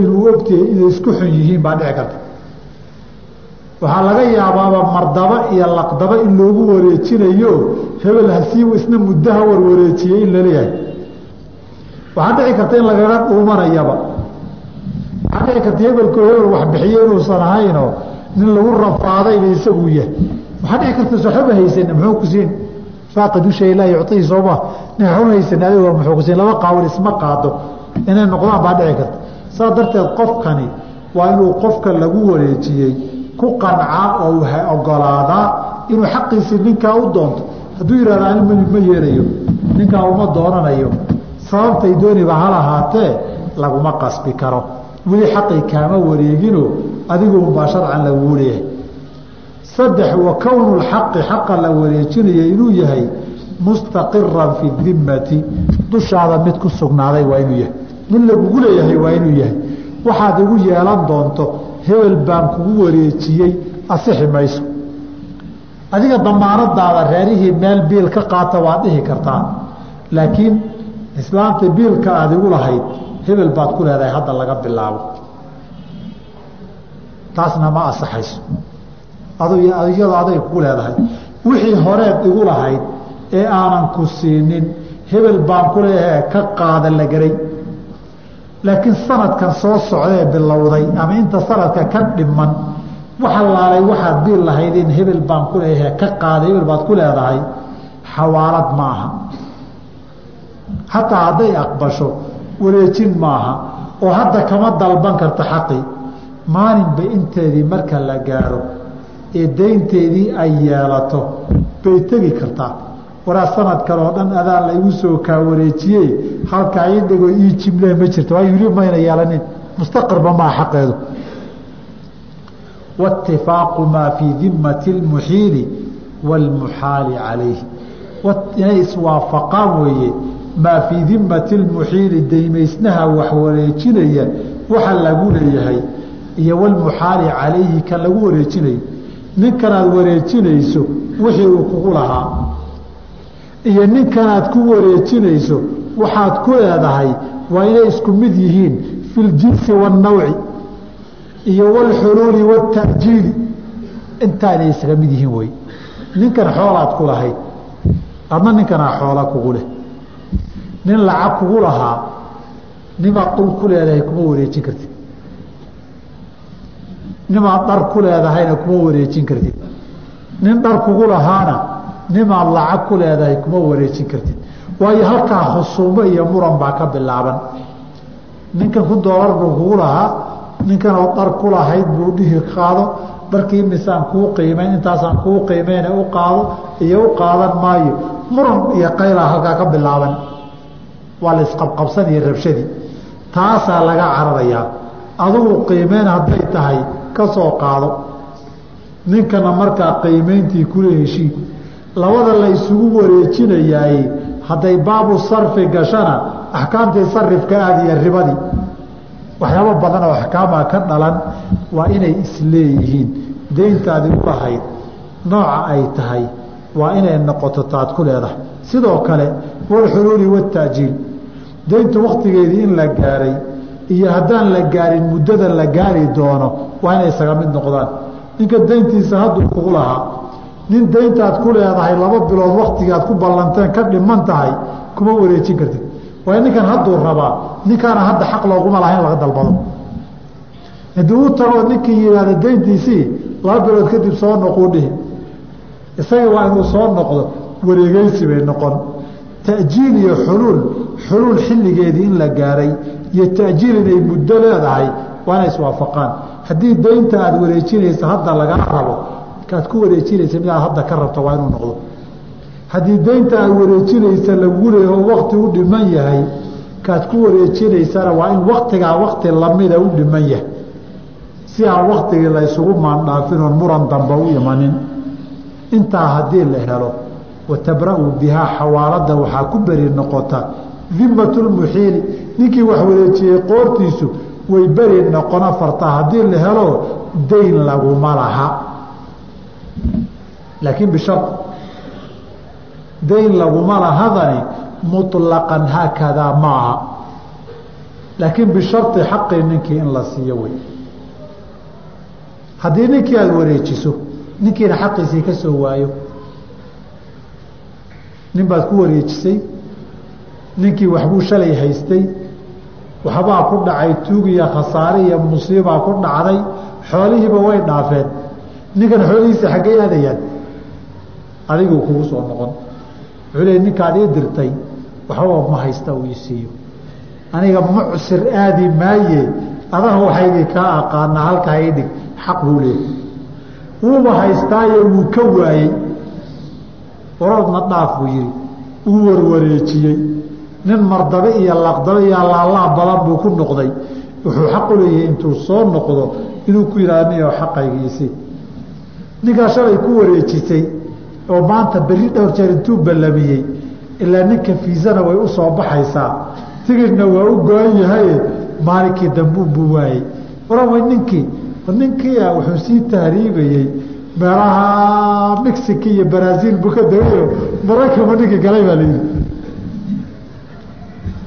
inuu ogtiyay inay isku xun yihiin baa dhici karta. Waxaa laga yaabaaba mardaba iyo laqdaba in loogu wareejinayo hebel hasii isna muddaha warwareejiyey in la leeyahay waxaa dhici karta in lagaga dhuumanayaba waxaa dhici karta hebelko hebel waxbixiye inuusan ahaynoo nin lagu rafaadayba isagu yahay. Waxaa dhici karta soxoba haysan muxuu ku siin? Faaqid ushay laa yucطihi sooma nin waxba haysan adigoo muxuu ku siin? Laba qaawil isma qaado. Inay noqdaan baa dhici karta saas darteed qofkani waa inuu qofka lagu wareejiyey ku qancaa oo ogolaadaa inuu xaqiisii ninkaa u doonto. Hadduu yihahda ani ma yeelayo ninkaa uma doonanayo. Sababtay dooniba hal ahaatee laguma qasbi karo. Weli xaqii kaama wareegino adigu unbaa sharcan laguu leeyahay saddex wa kownu lxaqi xaqa la wareejinaya inuu yahay mustaqiran fi dimmati. Dushaada mid ku sugnaaday waa inuu yahay mid lagugu leeyahay waa inuu yahay. Waxaad igu yeelan doonto hebel baan kugu wareejiyey asixi mayso adiga damaanadaada reerihii meel biil ka qaata waad dhihi kartaa. Laakiin islaamta biilka aad igu lahayd hebel baad ku leedahay hadda laga bilaabo. Taasna ma asaxayso iyado aday kugu leedahay. Wixii horeed igu lahayd ee aanan ku siinin hebel baan ku leeyahay ka qaada la garay laakiin sanadkan soo socdaee bilowday ama inta sanadka ka dhiman waxa laalay waxaad biil lahayd in hebel baan ku leeyahay ka qaaday hebel baad ku leedahay xawaalad ma aha xataa hadday aqbasho wareejin maaha oo hadda kama dalban karta xaqii maalinba inteedii marka la gaaro ee daynteedii ay yeelato bay tegi kartaa waraa sanadkan oo dhan adaa laygu soo kaa wareejiyey halkaa ii dhego ii jimlee ma jirto. Waayo wili mayna yeelanin mustaqirba maa xaqeedu. Waitifaaqu maa fii dimmati lmuxiili waalmuxaali calayhi. Inay iswaafaqaan weeye maa fii dimmati lmuxiili daymaysnaha wax wareejinaya waxa lagu leeyahay iyo walmuxaali calayhi kan lagu wareejinayo. Ninkanaad wareejinayso wixii uu kugu lahaa iyo ninkanaad ku wareejinayso waxaad ku leedahay waa inay isku mid yihiin fi waannawci iyo walxuluuli waata'jiili intaa inay isaga mid yihiin wey ninkan xoolaad ku lahayd adna ninkanaa xoola kugu leh. Nin lacag kugu lahaa nimaad dhul ku leedahay kuma wareejin kartid. Nimaad dhar ku leedahayna kuma wareejin kartid. Nin dhar kugu lahaana nimaad lacag ku leedahay kuma wareejin kartid. Waayo halkaa khusuumo iyo muran baa ka bilaaban. Ninkan kun doolar buu kugu lahaa ninkanoo dhar ku lahayd buu dhihi qaado. Dharkii misaan kuu qiimayn intaasaan kuu qiimeyne u qaado iyo u qaadan maayo. Muran iyo qaylaa halkaa ka bilaaban. Waa la isqabqabsan iyo rabshadii taasaa laga cararayaa. Adugu qiimeyn hadday tahay ka soo qaado. Ninkana markaa qiimeyntii kula heshii labada la isugu wareejinayaay hadday baabu sarfi gashana axkaamtii sarifka aad iyo ribadii waxyaabo badan oo axkaamaa ka dhalan waa inay isleeyihiin deyntaadi u lahayd nooca ay tahay waa inay noqoto taad ku leedahay sidoo kale walxuluuli wataajiil deyntu wakhtigeedii in la gaaray iyo haddaan la gaarin muddada la gaari doono waa inay isaga mid noqdaan. Ninka deyntiisa hadduu kugu lahaa nin deyntaad ku leedahay laba bilood waktigaad ku ballanteen ka dhiman tahay kuma wareejin kartid. Waayo ninkan hadduu rabaa ninkaana hadda xaq looguma laha in laga dalbado. Haddii u tagoo ninkii yidhaahda deyntiisii laba bilood kadib soo noquu dhihi. Isaga waa inuu soo noqdo wareegeysi bay noqon. Ta'jiil iyo xuluul xuluul xilligeedii in la gaaray iyo ta'jiil inay muddo leedahay waa inay iswaafaqaan. Haddii deynta aada wareejinaysa hadda lagaa rabo kaad ku wareejinaysa midaad hadda ka rabto waa inuu noqdo. Haddii deynta aad wareejinaysa lagu leeyaho wakti u dhiman yahay kaad ku wareejinaysana waa in waktigaa wakti lamida u dhiman yahay. Si aan waktigii la ysugu maandhaafinoon muran damba u imanin. Intaa haddii la helo watabra'u bihaa xawaalada waxaa ku beri noqota. Dimatulmuxiili ninkii wax wareejiyey qoortiisu way beri noqon afarta haddii la helo dayn laguma laha laakiin bishar dayn laguma lahadani muطlaqan haakadaa maaha. Laakiin bisharti xaqii ninkii in la siiyo wey. Haddii ninkii aada wareejiso ninkiina xaqiisii ka soo waayo nin baad ku wareejisay ninkii waxbuu shalay haystay waxbaa ku dhacay tuug iyo khasaare iyo musiibaa ku dhacday xoolihiiba way dhaafeen. Ninkan xoolihiisa xaggay aadayaan adiguu kugu soo noqon. Wuxuu ninkaad ii dirtay waxbaba ma haysta uu ii siiyo. Aniga mucsir aadi maaye? Adaha waxaydii kaa aqaanaa halkaa ii dhig. Xaq buu leeyahy wuuba haystaayo wuu ka waayey. Waroodna dhaaf buu yihi uu warwareejiyey. Nin mardabe iyo laqdabe iyo laalaab badan buu ku noqday. Wuxuu xaq u leeyahay intuu soo noqdo inuu ku yihahdo niyo xaqaygiisii. Ninkaa shalay ku wareejisay oo maanta berri dhowr jeer intuu ballamiyey ilaa ninka fiisana way u soo baxaysaa. Tigirna waa u go-an yahaye maalinkii dambuun buu waayey. Waran way ninkii ninkiia wuxuu sii tahriibayey meelaha mexico iyo brazil buu ka dawayo maraykanba ninkii galay baa layidhi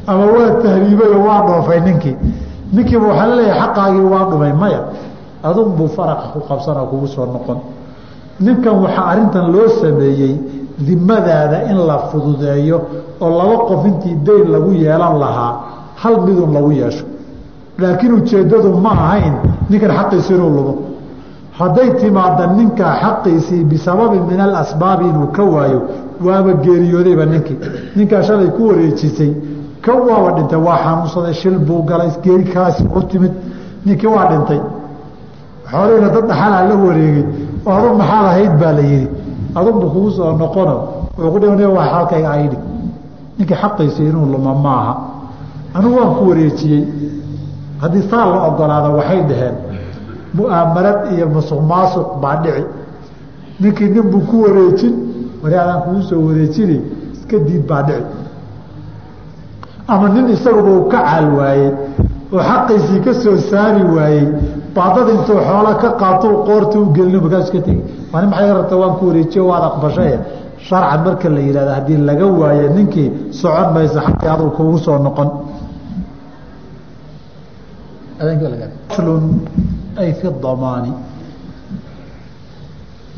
ama waa tahriibay oo waa dhoofay ninkii. Ninkiiba waxaa la leeyahay xaqaagii waa dhumay maya. Adun buu faraqa ku qabsanoo kugu soo noqon ninkan waxaa arrintan loo sameeyey dimadaada in la fududeeyo oo laba qof intii dayn lagu yeelan lahaa hal midun lagu yeesho. Laakiin ujeeddadu ma ahayn ninkan xaqiisi inuu lumo. Hadday timaada ninka xaqiisii bisababi min alasbaabi inuu ka waayo waaba geeriyoodayba ninkii. Ninkaa shalay ku wareejisay ka waaba dhintay waa xanuunsaday shil buu galay geeri kaasi u timid. Ninkii waa dhintay. Xoolihina dad dhaxalaa la wareegay adug maxaad ahayd baa la yihi adugbu kugu soo noqono. Wuxuu ku dhi waa xalkayga aydhi ninkii xaqiisa inuu luma maaha. Anigu waan ku wareejiyey. Haddii saa la ogolaado waxay dhaheen mu'aamarad iyo musuq maasuq baa dhici. Ninkii nin buu ku wareejin wari kugu soo wareejini iska diid baa dhici. Ama nin isaguba uu ka caal waayey oo xaqiisii ka soo saari waayey baadad intuu xoola ka qaato qoorta u gelino markaas iska tegi. Waa nin maxay rabta waan ku wareejiyo waad aqbashaye sharcan marka la yihahdo haddii laga waayo ninkii socon mayso xaqii aduu kugu soo noqon. Lun ay fi damaani.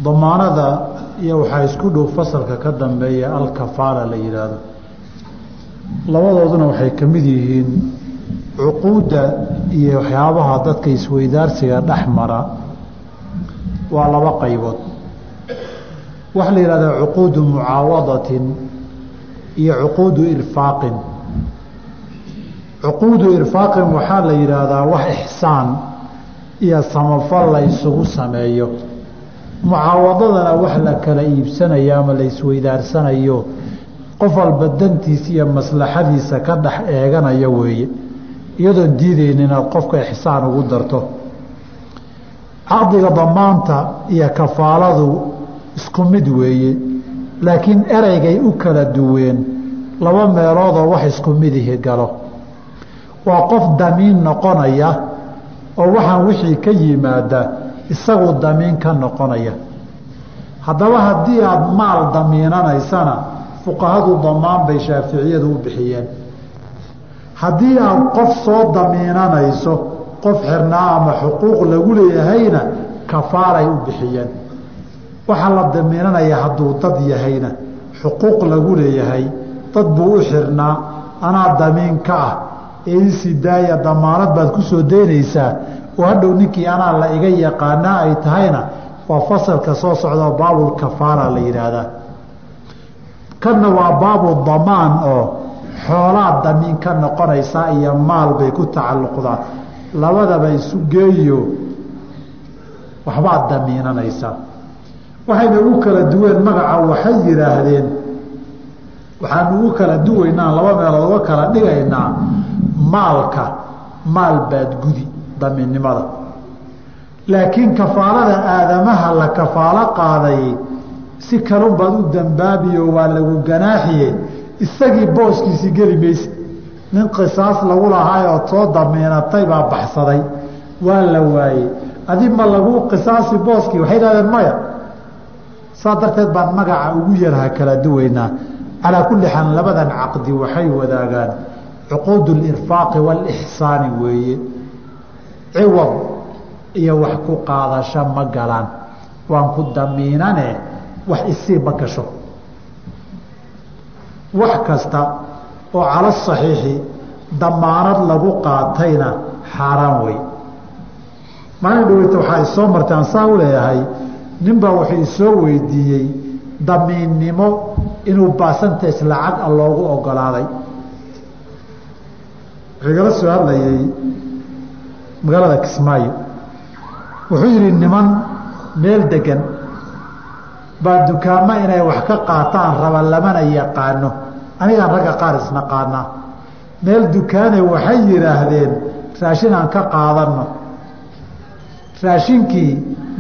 Damaanada iyo waxaa isku dhow fasalka ka dambeeya alkafaala la yihaahdo labadooduna waxay ka mid yihiin cuquudda iyo waxyaabaha dadka isweydaarsiga dhex mara waa laba qaybood. Waxaa la yihahdaa cuquudu mucaawadatin iyo cuquudu irfaaqin. Cuquudu irfaaqin waxaa la yidhaahdaa wax ixsaan iyo samafal la isugu sameeyo. Mucaawadadana wax la kala iibsanayo ama la isweydaarsanayo qof walba dantiisa iyo maslaxadiisa ka dhex eeganaya weeye iyadoon diidayn inaad qofka ixsaan ugu darto. Caqdiga damaanta iyo kafaaladu isku mid weeye laakiin ereygay u kala duween laba meeloodoo wax isku midihi galo. Waa qof damiin noqonaya oo waxaan wixii ka yimaada isagu damiin ka noqonaya. Haddaba haddii aada maal damiinanaysana fuqahadu damaan bay shaaficiyadu u bixiyeen haddii aad qof soo damiinanayso qof xirnaa ama xuquuq lagu leeyahayna kafaaray u bixiyeen. Waxaa la damiinanaya hadduu dad yahayna xuquuq lagu leeyahay dad buu u xirnaa anaa damiin ka ah. Daaya damaanad baad ku soo daynaysaa. Oo hadhow ninkii anaa la iga yaqaanaa ay tahayna waa fasalka soo socdao baabulkafaara la yidhaahdaa. Kanna waa baabu damaan oo xoolaad damiin ka noqonaysaa iyo maal bay ku tacalluqdaa labadaba isu geeyo waxbaad damiinanaysaa waxayna ugu kala duween magaca waxay yidhaahdeen waxaanu ugu kala duwaynaa laba meelood uga kala dhigaynaa maalka maal baad gudi damiinnimada. Laakiin kafaalada aadamaha la kafaalo qaaday si kalun baad u dambaabiyo waa lagu ganaaxiye isagii booskiisii geli mayse. Nin qisaas lagu lahaayoo soo damiinatay baa baxsaday. Waa la waayey. Adi ma lagu qisaasi booskii waxay dhahdeen maya saa darteed baan magaca ugu yarha kala duwaynaa calaa kulli xaal labadan caqdi waxay wadaagaan. Cuquud lirfaaqi waalixsaani weeye. Ciwad iyo wax ku qaadasho ma galaan. Waan ku damiinane wax isii ma gasho wax kasta oo cala saxiixi damaanad lagu qaatayna xaaraan wey maalin dhaweyta waxaa isoo martay aan saa u leeyahay ninbaa wuxuu isoo weydiiyey damiinnimo inuu baasantays lacag a loogu ogolaaday. Wuxuu igala soo hadlayay magaalada kismaayo. Wuxuu yidhi niman meel degan baa dukaamo inay wax ka qaataan raba lamana yaqaano. Anigaan ragga qaar isnaqaanaa meel dukaane waxay yidhaahdeen raashin aan ka qaadanno. Raashinkii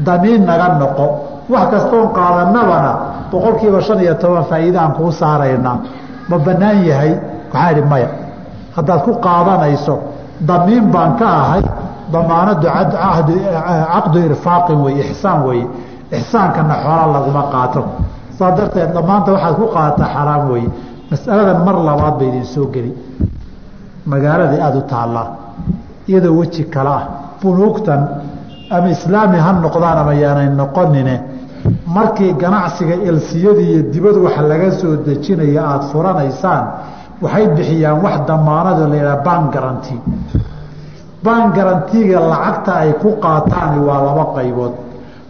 damiin naga noqo. Wax kastoon qaadanabana boqol kiiba shan iyo toban faa'iide aan kuu saaraynaa ma bannaan yahay? Waxaan idhi maya haddaad ku qaadanayso damiin baan ka ahay. Damaanadu caqdu irfaaqin wey ixsaan weye ixsaankana xoola laguma qaato. Saa darteed damaanta waxaad ku qaadata xaraam weye masaladan mar labaad ba idin soo geli. Magaalada aada u taallaa iyadoo weji kale ah. Bunuugtan ama islaami ha noqdaan ama yaanay noqonine markii ganacsiga elsiyadii iyo dibadu wax laga soo dejinaya aada furanaysaan waxay bixiyaan wax damaanado la yidhaha ban garanti ban garantiga lacagta ay ku qaataani waa laba qaybood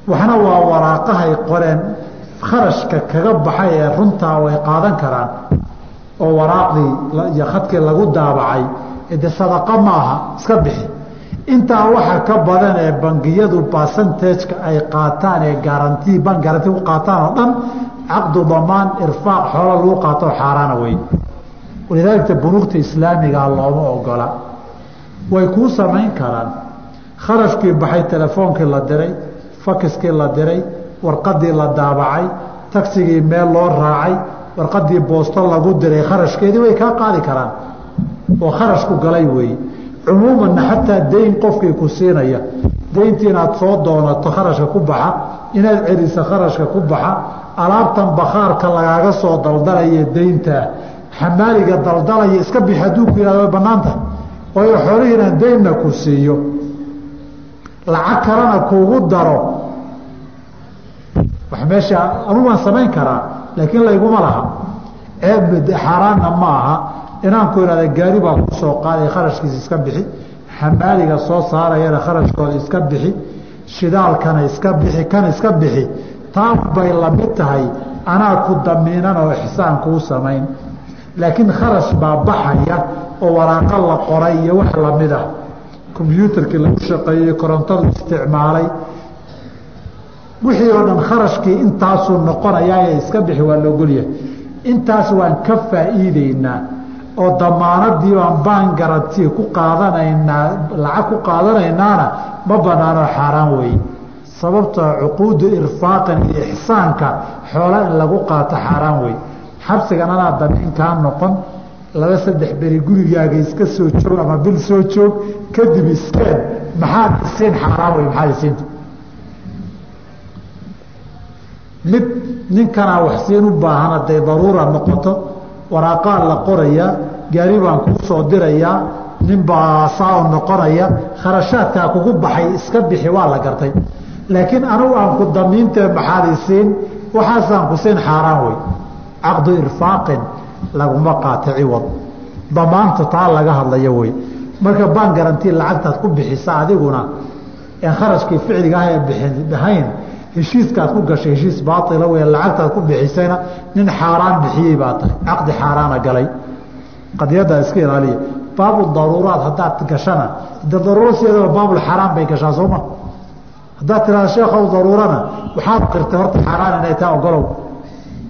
waxna waa waraaqahay qoreen kharashka kaga baxay ee runtaa way qaadan karaan oo waraaqdii iyo khadkii lagu daabacay de sadaqa maaha iska bixi. Intaa waxa ka badan ee bangiyadu basantajka ay qaataan ee garanti ban garanti ku qaataan oo dhan caqdu damaan irfaaq xoola lagu qaato xaaraana wey walidaalika bunuugta islaamigaa looma ogola. Way kuu samayn karaan. Kharashkii baxay telefoonkii la diray fakiskii la diray warqadii la daabacay tagsigii meel loo raacay warqadii boosto lagu diray kharashkeedii way kaa qaadi karaan. Oo kharashku galay weeye cumuumanna xataa dayn qofkii ku siinaya. Dayntii inaad soo doonato kharashka ku baxa inaad celiso kharashka ku baxa alaabtan bakhaarka lagaaga soo daldalaya dayntaa xamaaliga daldalaya iska bixi hadduu ku yihahdo way banaanta. Waayo xoolihii inaan daynna ku siiyo lacag kalena kuugu daro. Wax meesha anugu waan samayn karaa laakiin layguma laha. Ceeb xaaraanna ma aha. Inaan ku ihahda gaari baa ku soo qaaday kharashkiisa iska bixi. Xamaaliga soo saarayana kharashkooda iska bixi. Shidaalkana iska bixi kan iska bixi. Taa bay la mid tahay. Anaa ku damiinan oo ixsaan kuu samayn. Laakiin kharash baa baxaya oo waraaqo la qoray iyo wax la mid ah kombyuutarkii lagu shaqeeyey korontadu isticmaalay wixii oo dhan kharashkii intaasuu noqonayaa iska bixi waa laogolyahay intaas waan ka faa'iideynaa oo damaanadii baan baan garanti ku qaadanaynaa lacag ku qaadanaynaana ma banaanoo xaaraan weeye sababtoo cuquudu irfaaqan iyo ixsaanka xoola in lagu qaato xaaraan wey xabsigan anaa damiin kaa noqon laba saddex beri gurigaaga iska soo joog ama bil soo joog kadib iskeen maxaad isiin xaaraan wey maxaad isiinta mid ninkanaa waxsiin u baahan hadday daruura noqoto waraaqaa la qorayaa gaari baan kuu soo dirayaa nin baa saa u noqonaya kharashaadkaa kugu baxay iska bixi waa la gartay. Laakiin anugu aan ku damiintee maxaad isiin? Waxaasaan ku siin xaaraan wey caqdu irfaaqin laguma qaata ciwad. Damaanta taa laga hadlayo wey. Marka baan garantii lacagtaad ku bixisa adiguna en kharashkii ficliga ah ee bixayn heshiiskaad ku gashay heshiis baaila wey lacagtaad ku bixisayna nin xaaraan bixiyey baa tahay. Caqdi xaaraana galay. Qadiyaddaa iska ilaaliya. Baabu daruuraad haddaad gashana de daruuro sideedaba baabulxaraam bay gashaa sooma haddaad tirahda sheekhow daruurana waxaad qirtay horta xaaraan inay taa ogolow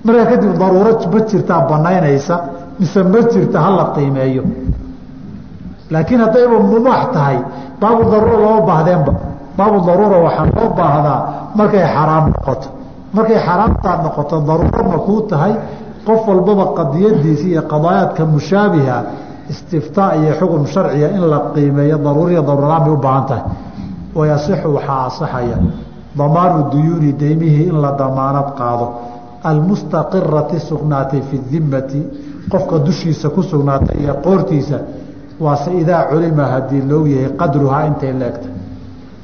markaa kadib daruuro ma jirtaa banaynaysa mise ma jirta hala qiimeeyo. Laakiin haddayba mubaax tahay baabu daruura looma baahdeenba baabu daruura waxaa loo baahdaa markay xaraam noqoto. Markay xaraamtaa noqoto daruuro ma kuu tahay qof walbaba qadiyadiisa iyo qadaayaadka mushaabiha istiftaa iyo xukun sharciya in la qiimeeyo daruuriya daruuraan bay u baahan tahay. Wayasixu waxaa asaxaya damaanu duyuuni deymihii in la damaanad qaado almustaqirati sugnaatay fi dimati qofka dushiisa ku sugnaatay iyo qoortiisa waase idaa culima haddii loog yahay qadruhaa intay leegtay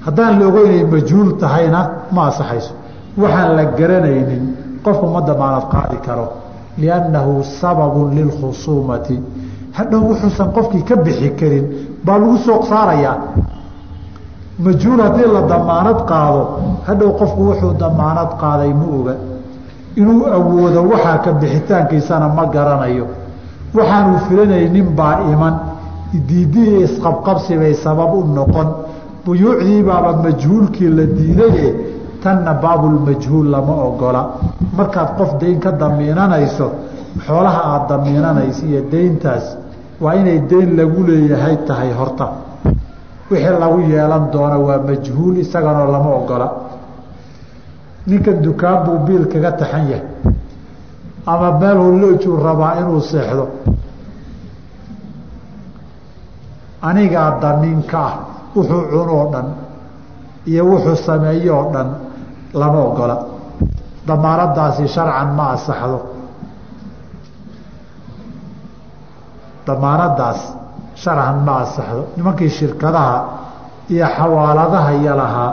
haddaan la ogeynay majhuul tahayna ma asaxayso waxaan la garanaynin qofku ma damaanad qaadi karo liannahu sababun lilkhusuumati hadhow wuxuusan qofkii ka bixi karin baa lagu soo saarayaa. Majhuul haddii la damaanad qaado hadhow qofku wuxuu damaanad qaaday ma oga inuu awoodo waxaa ka bixitaankiisana ma garanayo. Waxaanuu filanaynin baa iman. Diidiiyo isqabqabsi bay sabab u noqon. Buyuucdii baaba majhuulkii la diidaye tanna baabulmajhuul lama ogola. Markaad qof dayn ka damiinanayso xoolaha aada damiinanayso iyo dayntaas waa inay dayn lagu leeyahay tahay horta. Wixii lagu yeelan doono waa majhuul isaganoo lama ogola ninkan dukaan buu biil kaga taxan yahay. Ama meel hulloojuu rabaa inuu seexdo. Anigaa damiinka ah wuxuu cunoo dhan iyo wuxuu sameeyo oo dhan lama ogola. Damaanadaasi sharcan ma asaxdo. Damaanadaas sharcan ma asaxdo. Nimankii shirkadaha iyo xawaaladaha iyo lahaa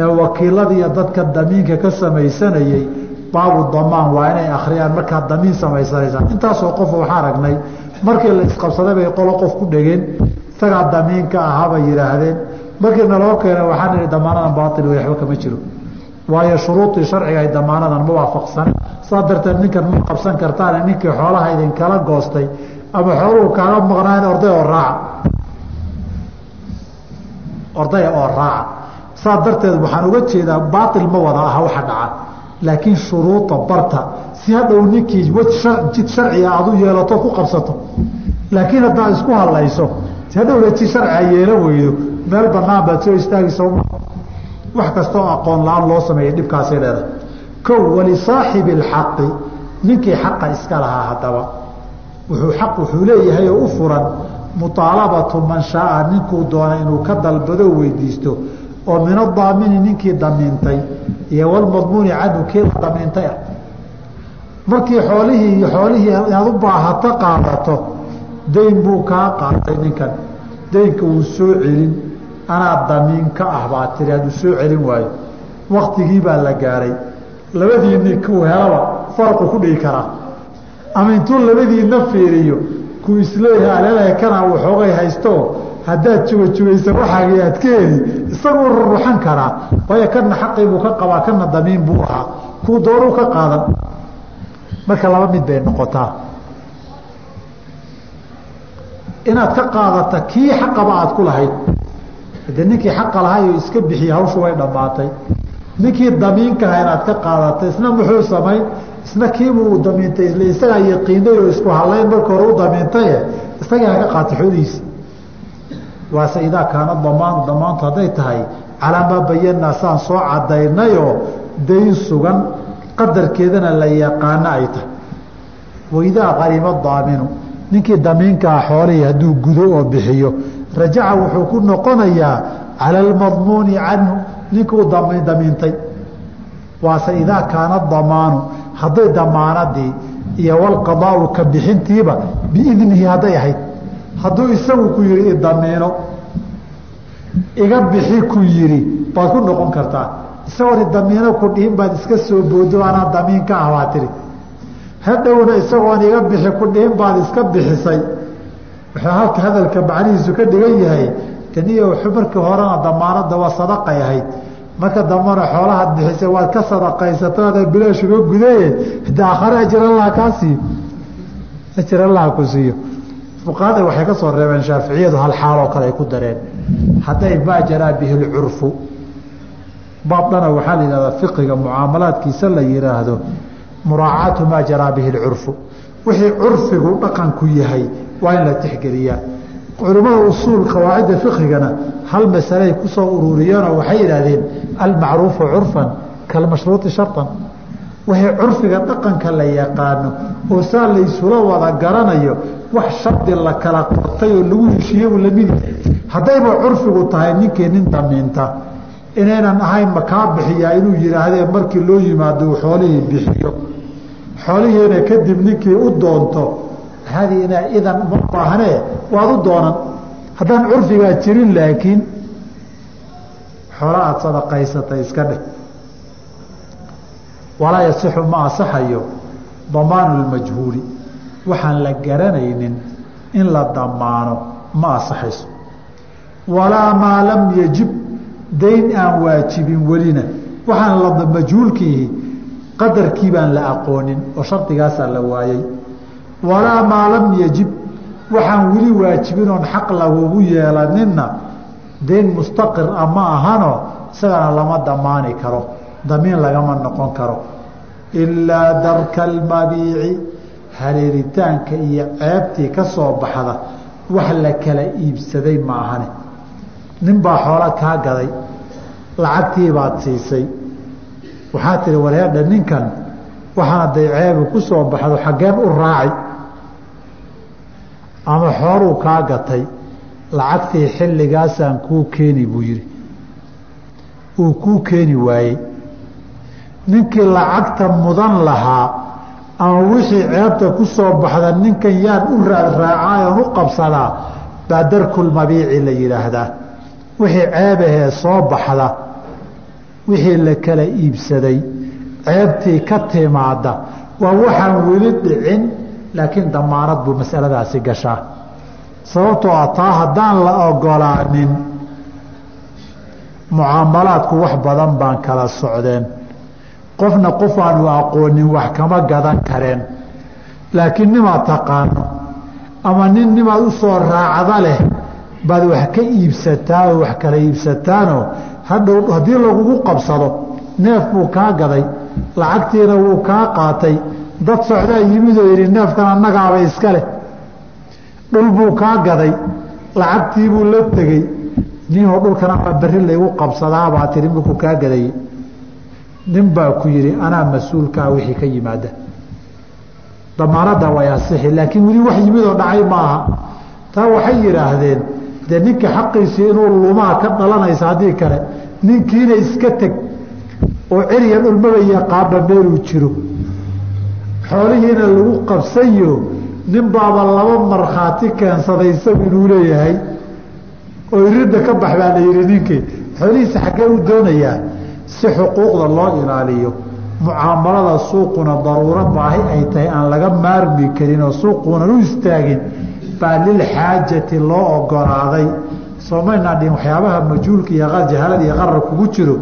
ee wakiilada iyo dadka damiinka ka samaysanayey baabu damaan waa inay akhriyaan markaad damiin samaysanaysaan intaasoo qof waxaa aragnay markii la isqabsaday bay qolo qof ku dhegeen isagaa damiinka ahaa bay yidhaahdeen. Markii naloo keenay waxaan ihi damaanadan baail waxba kama jiro. Waayo shuruudii sharciga ay damaanadan ma waafaqsan. Saa darteed ninkan ma qabsan kartaane ninkii xoolaha idinkala goostay ama xooluhu kaaga maqnaan orday oo raaca ordaya oo raaca saa darteed waxaan uga jeedaa baail ma wada aha waxa dhaca. Laakiin shuruuda barta si hadhow ninkii jid sharciga aad u yeelato ku qabsato. Laakiin haddaad isku hadlayso si hadhowna jid sharciga yeelan weydo meel banaan baad soo istaagaysa wax kastaoo aqoon la'aan loo sameeyay dhibkaasay leedahay. Kow walisaaxibi alxaqi ninkii xaqa iska lahaa haddaba wuxuu xaq wuxuu leeyahay oo u furan muaalabatu man shaaa ninkuu doona inuu ka dalbado weydiisto oo min adaamini ninkii damiintay iyo walmadmuuni canhu kii la damiintay ah. Markii xoolihii iyo xoolihii inaad u baahato qaadato dayn buu kaa qaatay ninkan. Daynka wuu soo celin anaa damiin ka ah baa tiri hadduu soo celin waayo. Waktigii baa la gaaray. Labadiinni kuu helaba farqu ku dhigi karaa. Ama intuu labadiinna fiiriyo kuu is leeyahay aleelahay kanaa waxoogay haysto? Haddaad jugajugaysa waxaagii aad ka heli isaguu ruruxan karaa waayo kana xaqii buu ka qabaa kana damiin buu ahaa. Kuu doonuu ka qaadan. Marka laba mid bay noqotaa. Inaad ka qaadata kii xaqaba aad ku lahayd. De ninkii xaqa lahaayoo iska bixiya hawshu way dhammaatay. Ninkii damiinkaha inaad ka qaadatay isna muxuu samayn isna kiibuu damiintay isle isagaa yaqiinay oo isku halayn marka hore u damiintaye isagaa ka qaata xoolihiisi waase idaa kaana damaanu damaantu hadday tahay calaa maa bayanaa saan soo cadaynayoo dayn sugan qadarkeedana la yaqaano ay tahay. Waidaa qarima daaminu ninkii damiinkaa xoolihii hadduu gudo oo bixiyo rajaca wuxuu ku noqonayaa cala almadmuuni canhu ninkuu damiintay waase idaa kaana damaanu hadday damaanadii iyo walqadaau ka bixintiiba biidnihi hadday ahayd hadduu isagu ku yihi idamiino iga bixi ku yihi baad ku noqon kartaa. Isagoon idamiino ku dhihin baad iska soo boodo anaa damiin ka ah baa tiri. Hadhowna isagoon iga bixi ku dhihin baad iska bixisay. Wuxuu halka hadalka macnihiisu ka dhigan yahay taniyo markii horena damaanada waa sadaqay ahayd. Marka dambana xoolahaad bixisay waad ka sadaqaysataada bilaash uga gudaye de akhare ajir allaha kaa siiyo ajir allaha ku siiyo fuqahada waxay ka soo reebeen shaaficiyadu hal xaaloo kale ay ku dareen. Hadday maa jaraa bihi lcurfu baabdana waxaa la yihahdaa fiqiga mucaamalaadkiisa la yihaahdo muraacaatu maa jaraa bihi lcurfu wixii curfigu dhaqanku yahay waa in la tixgeliyaa. Culimmada usuul qawaacidda fiqigana hal masaley ku soo ururiyeenoo waxay yidhaahdeen almacruufu curfan kalmashruuطi sharطan wixii curfiga dhaqanka la yaqaano oo saa laysula wada garanayo wax shardi la kala qortay oo lagu heshiiye u la mid haddayba curfigu tahay ninkii nin damiinta inaynan ahayn makaa bixiyaa inuu yidhaahdee markii loo yimaado uu xoolihii bixiyo. Xoolihiina kadib ninkii u doonto hadi inaa idan uma baahnee waad u doonan. Haddaan curfigaa jirin laakiin xoola aada sadaqaysatay iska dheh walaa yasixu ma asaxayo damaanu lmajhuuli waxaan la garanaynin in la damaano ma asaxayso walaa maa lam yajib dayn aan waajibin welina. Waxaan la majhuulkiihi qadarkii baan la aqoonin oo shardigaasaa la waayey walaa maa lam yajib waxaan weli waajibin oon xaq lagugu yeelaninna dayn mustaqir a ma ahano isagana lama damaani karo damiin lagama noqon karo. Ilaa darka almabiici hareeritaanka iyo ceebtii ka soo baxda wax la kala iibsaday ma ahane nin baa xoolo kaa gaday lacagtii baad siisay. Waxaa tihi wareedha ninkan waxaan hadday ceebu ku soo baxdo xaggeen u raaci ama xooluu kaa gatay lacagtii xilligaasaan kuu keeni buu yidhi. Uu kuu keeni waayey. Ninkii lacagta mudan lahaa ama wixii ceebta ku soo baxda ninkan yaan u raadraacaayoon u qabsadaa baa darkulmabiici la yidhaahdaa wixii ceebahee soo baxda wixii la kala iibsaday ceebtii ka timaada waa waxaan weli dhicin laakiin damaanad buu masaladaasi gashaa. Sababtoo ah taa haddaan la ogolaanin mucaamalaadku wax badan baan kala socdeen qofna qof aanu aqoonin wax kama gadan kareen. Laakiin nimaad taqaano ama nin nimaad u soo raacda leh baad wax ka iibsataa oo wax kala iibsataanoo hadhow haddii lagugu qabsado neef buu kaa gaday lacagtiina wuu kaa qaatay dad socdaa yimid oo yidhi neefkan annagaaba iska leh. Dhul buu kaa gaday lacagtiibuu la tegey ninoo dhulkan ama berri laygu qabsadaabaa tihi markuu kaa gadayey nin baa ku yidhi anaa mas'uulkaa wixii ka yimaada. Damaanadda way asixi laakiin weli wax yimid oo dhacay maaha. Taa waxay yidhaahdeen dee ninka xaqiisii inuu lumaa ka dhalanaysa haddii kale ninkiina iska teg oo celiya dhulmaba yaqaaba meeluu jiro. Xoolihiina lagu qabsayo nin baaba laba markhaati keensaday isagu inuu leeyahay. Oo iridda ka bax baa la yidhi ninkii xoolihiisa xaggee u doonayaa si xuquuqda loo ilaaliyo mucaamalada suuquna daruuro baahi ay tahay aan laga maarmi karin oo suuquunan u istaagin baa lilxaajati loo ogolaaday. Soomaynaa dhihin waxyaabaha majhuulka iyo jahalada iyo qarar kugu jiro?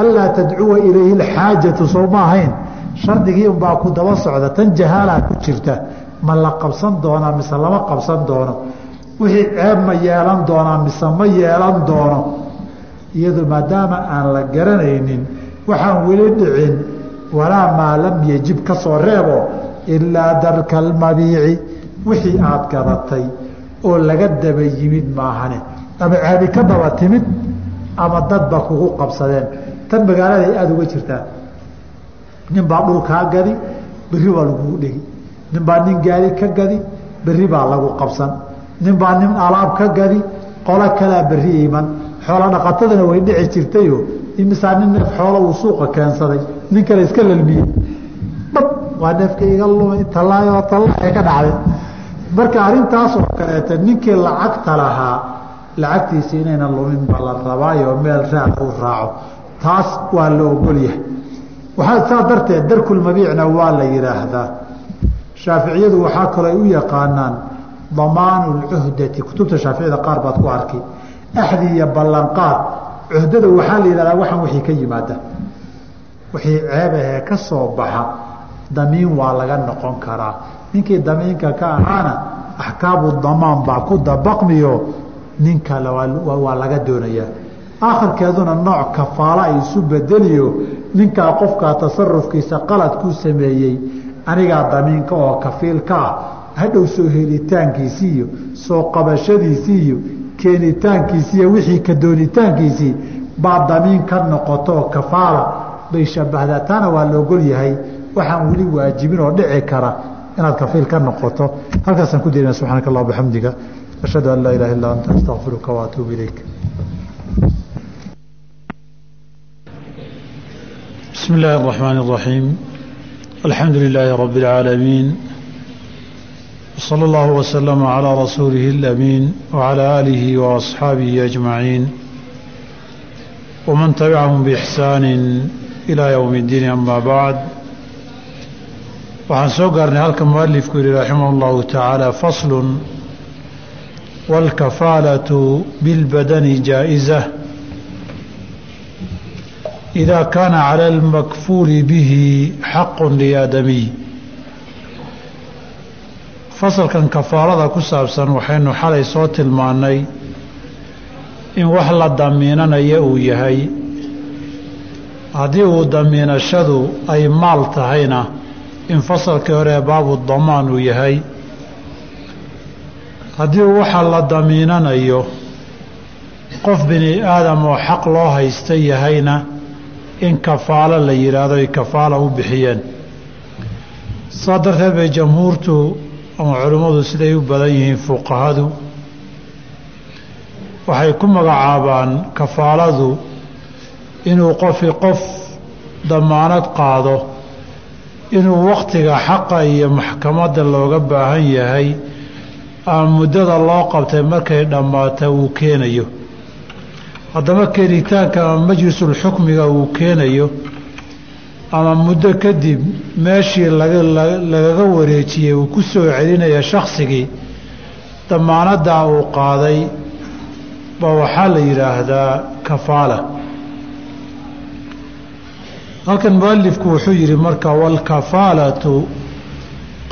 Anlaa tadcuwa ilayhi lxaajatu soo ma ahayn? Shardigii unbaa ku daba socda tan jahaalaa ku jirta. Ma la qabsan doonaa mise lama qabsan doono? Wixii ceeb ma yeelan doonaa mise ma yeelan doono iyadu maadaama aan la garanaynin waxaan weli dhicin walaa maa lam yajib ka soo reebo ilaa darka almabiici wixii aad gadatay oo laga daba yimid maahane. Ama ceebi ka daba timid ama dadba kugu qabsadeen. Tan magaaladay aada uga jirtaa. Nin baa dhul kaa gadi berri baa lagugu dhegi nin baa nin gaari ka gadi berri baa lagu qabsan. Nin baa nin alaab ka gadi qolo kalaa berri iman xoola dhaqatadana way dhici jirtayo. Imisaa nin neef xoola uu suuqa keensaday. Nin kale iska lalmiyey dhab waa neefka iga lumay. Tallaayoo tallaay ka dhacday. Marka arrintaas oo kaleeta ninkii lacagta lahaa lacagtiisa inayna lumin ba la meel raac uu raaco. Taas waa la ogolyahay waxaa saa darteed darkulmabiicna waa la yidhaahdaa shaaficiyadu waxaa kaloo ay u yaqaanaan damaanu lcuhdati kutubta shaaficiyada qaar baad ku arki axdi iyo ballanqaad. Cuhdada waxaa la yidhahdaa waxaan wixii ka yimaada. Wixii ceebahee ka soo baxa damiin waa laga noqon karaa. Ninkii damiinka ka ahaana axkaamu damaan baa ku dabaqmiyo ninka waa laga doonayaa. Aakhirkeeduna nooc kafaalo ay isu bedeliyo ninkaa qofkaa tasarufkiisa qalad ku sameeyey anigaa damiinka oo kafiilka ah hadhow soo helitaankiisii iyo soo qabashadiisii iyo keenitaankiisii iyo wixii ka doonitaankiisii baa damiin ka noqoto oo kafaala bay shabahdaa taana waa la ogol yahay waxaan weli waajibin oo dhici kara inaad kafiil ka noqoto halkaasaan ku daynaa subxaanaka allah bixamdiga ashhadu an laa ilaha illa anta astaqfiruka waatuubu ilayk بسم الله الرحمن الرحيم الحمد لله رب wsala allahu wasalama calaa rasuulihi alamiin wacalaa aalihi wa asxaabihi ajmaciin waman tabicahum biixsaanin ilaa yowmi iddiin ama bacd waxaan soo gaarnay halka mualifku yihi raximah llahu tacaala faslun waalkafaalatu bilbadani jaa'iza idaa kaana cala almakfuuli bihi xaqun liaadamiy fasalkan kafaalada ku saabsan waxaynu xalay soo tilmaannay in wax la damiinanaya uu yahay. Haddii uu damiinashadu ay maal tahayna in fasalkii hore baabu damaan uu yahay. Haddii waxa la damiinanayo qof bini aadam oo xaq loo haysta yahayna in kafaalo la yidhaahdo ay kafaala u bixiyeen. Saa darteed bay jamhuurtu ama culimmadu siday u badan yihiin fuqahadu waxay ku magacaabaan kafaaladu inuu qofi qof damaanad qaado inuu wakhtiga xaqa iyo maxkamadda looga baahan yahay ama muddada loo qabtay markay dhammaata uu keenayo. Haddaba keenitaanka majlisulxukmiga uu keenayo ama muddo kadib meeshii lagaga wareejiyey uu ku soo celinaya shaksigii damaanaddaa uu qaaday ba waxaa la yidhaahdaa kafaala. Halkan mualifku wuxuu yidhi marka waalkafaalatu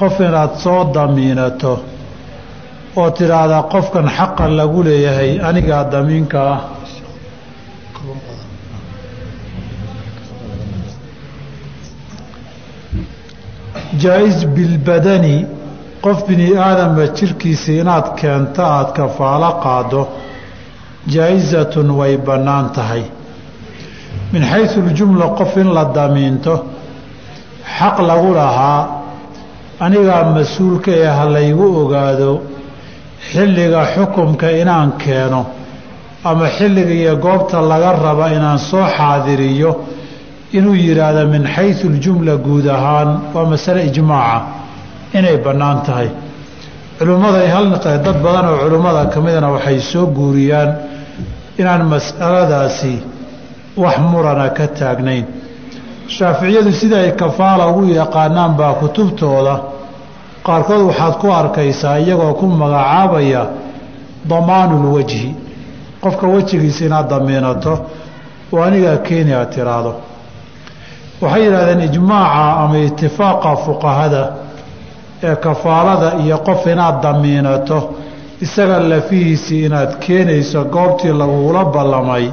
qof inaad soo damiinato oo tidhaahdaa qofkan xaqa lagu leeyahay anigaa damiinka ah jaa-is bilbadani qof bini aadama jirkiisa inaad keento aada kafaalo qaado jaa-isatun way bannaan tahay. Min xaysu ljumla qof in la damiinto xaq lagu lahaa anigaa mas'uulka ee ha laygu ogaado xilliga xukumka inaan keeno ama xilliga iyo goobta laga raba inaan soo xaadiriyo inuu yidhaahdo min xaysu ljumla guud ahaan waa masale ijmaaca inay bannaan tahay. Culimmada hal dad badan oo culimmada ka midana waxay soo guuriyaan inaan mas'aladaasi wax murana ka taagnayn. Shaaficiyadu sida ay kafaala ugu yaqaanaan baa kutubtooda qaarkood waxaad ku arkaysaa iyagoo ku magacaabaya damaanulwajhi qofka wejigiisa inaad damiinato oo anigaa keeni aad tiraahdo waxay yidhahdeen ijmaaca ama itifaaqa fuqahada ee kafaalada iyo qof inaad damiinato isaga lafihiisii inaad keenayso goobtii lagugula ballamay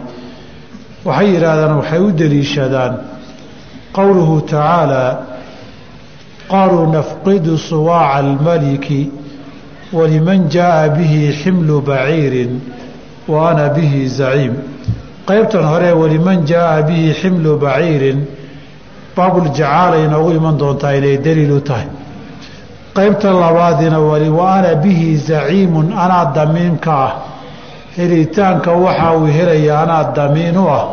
waxay yidhaahdeen waxay u deliishadaan qowluhu tacaalaa qaaluu nafqidu suwaaca almaliki waliman jaa'a bihi ximlu baciirin wa ana bihi zaciim. Qeybtan hore waliman jaa'a bihi ximlu baciirin baabuljacaala inoogu iman doontaa inay daliil u tahay. Qeybta labaadina wali wa ana bihi zaciimun anaa damiinka ah. Helitaanka waxa uu helaya anaa damiin u ah.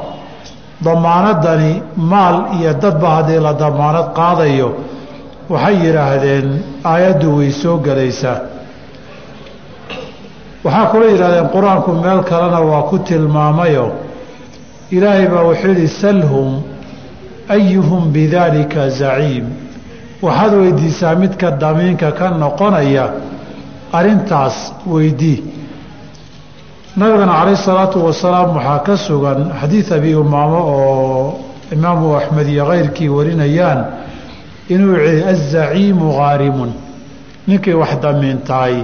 Damaanadani maal iyo dadba haddii la damaanad qaadayo waxay yidhaahdeen aayaddu way soo gelaysaa waxaa kaloo yidhahdeen qur'aanku meel kalena waa ku tilmaamayo. Ilaahay baa wuxuu yidhi salhum ayuhum bidaalika zaciim waxaad weydiisaa midka damiinka ka noqonaya arrintaas weydii nabigana calayhi salaatu wasalaam waxaa ka sugan xadiid abi umaamo oo imaamu axmed iyo kayrkii warinayaan inuu yihi azaciimu haarimun ninkii wax damiintahay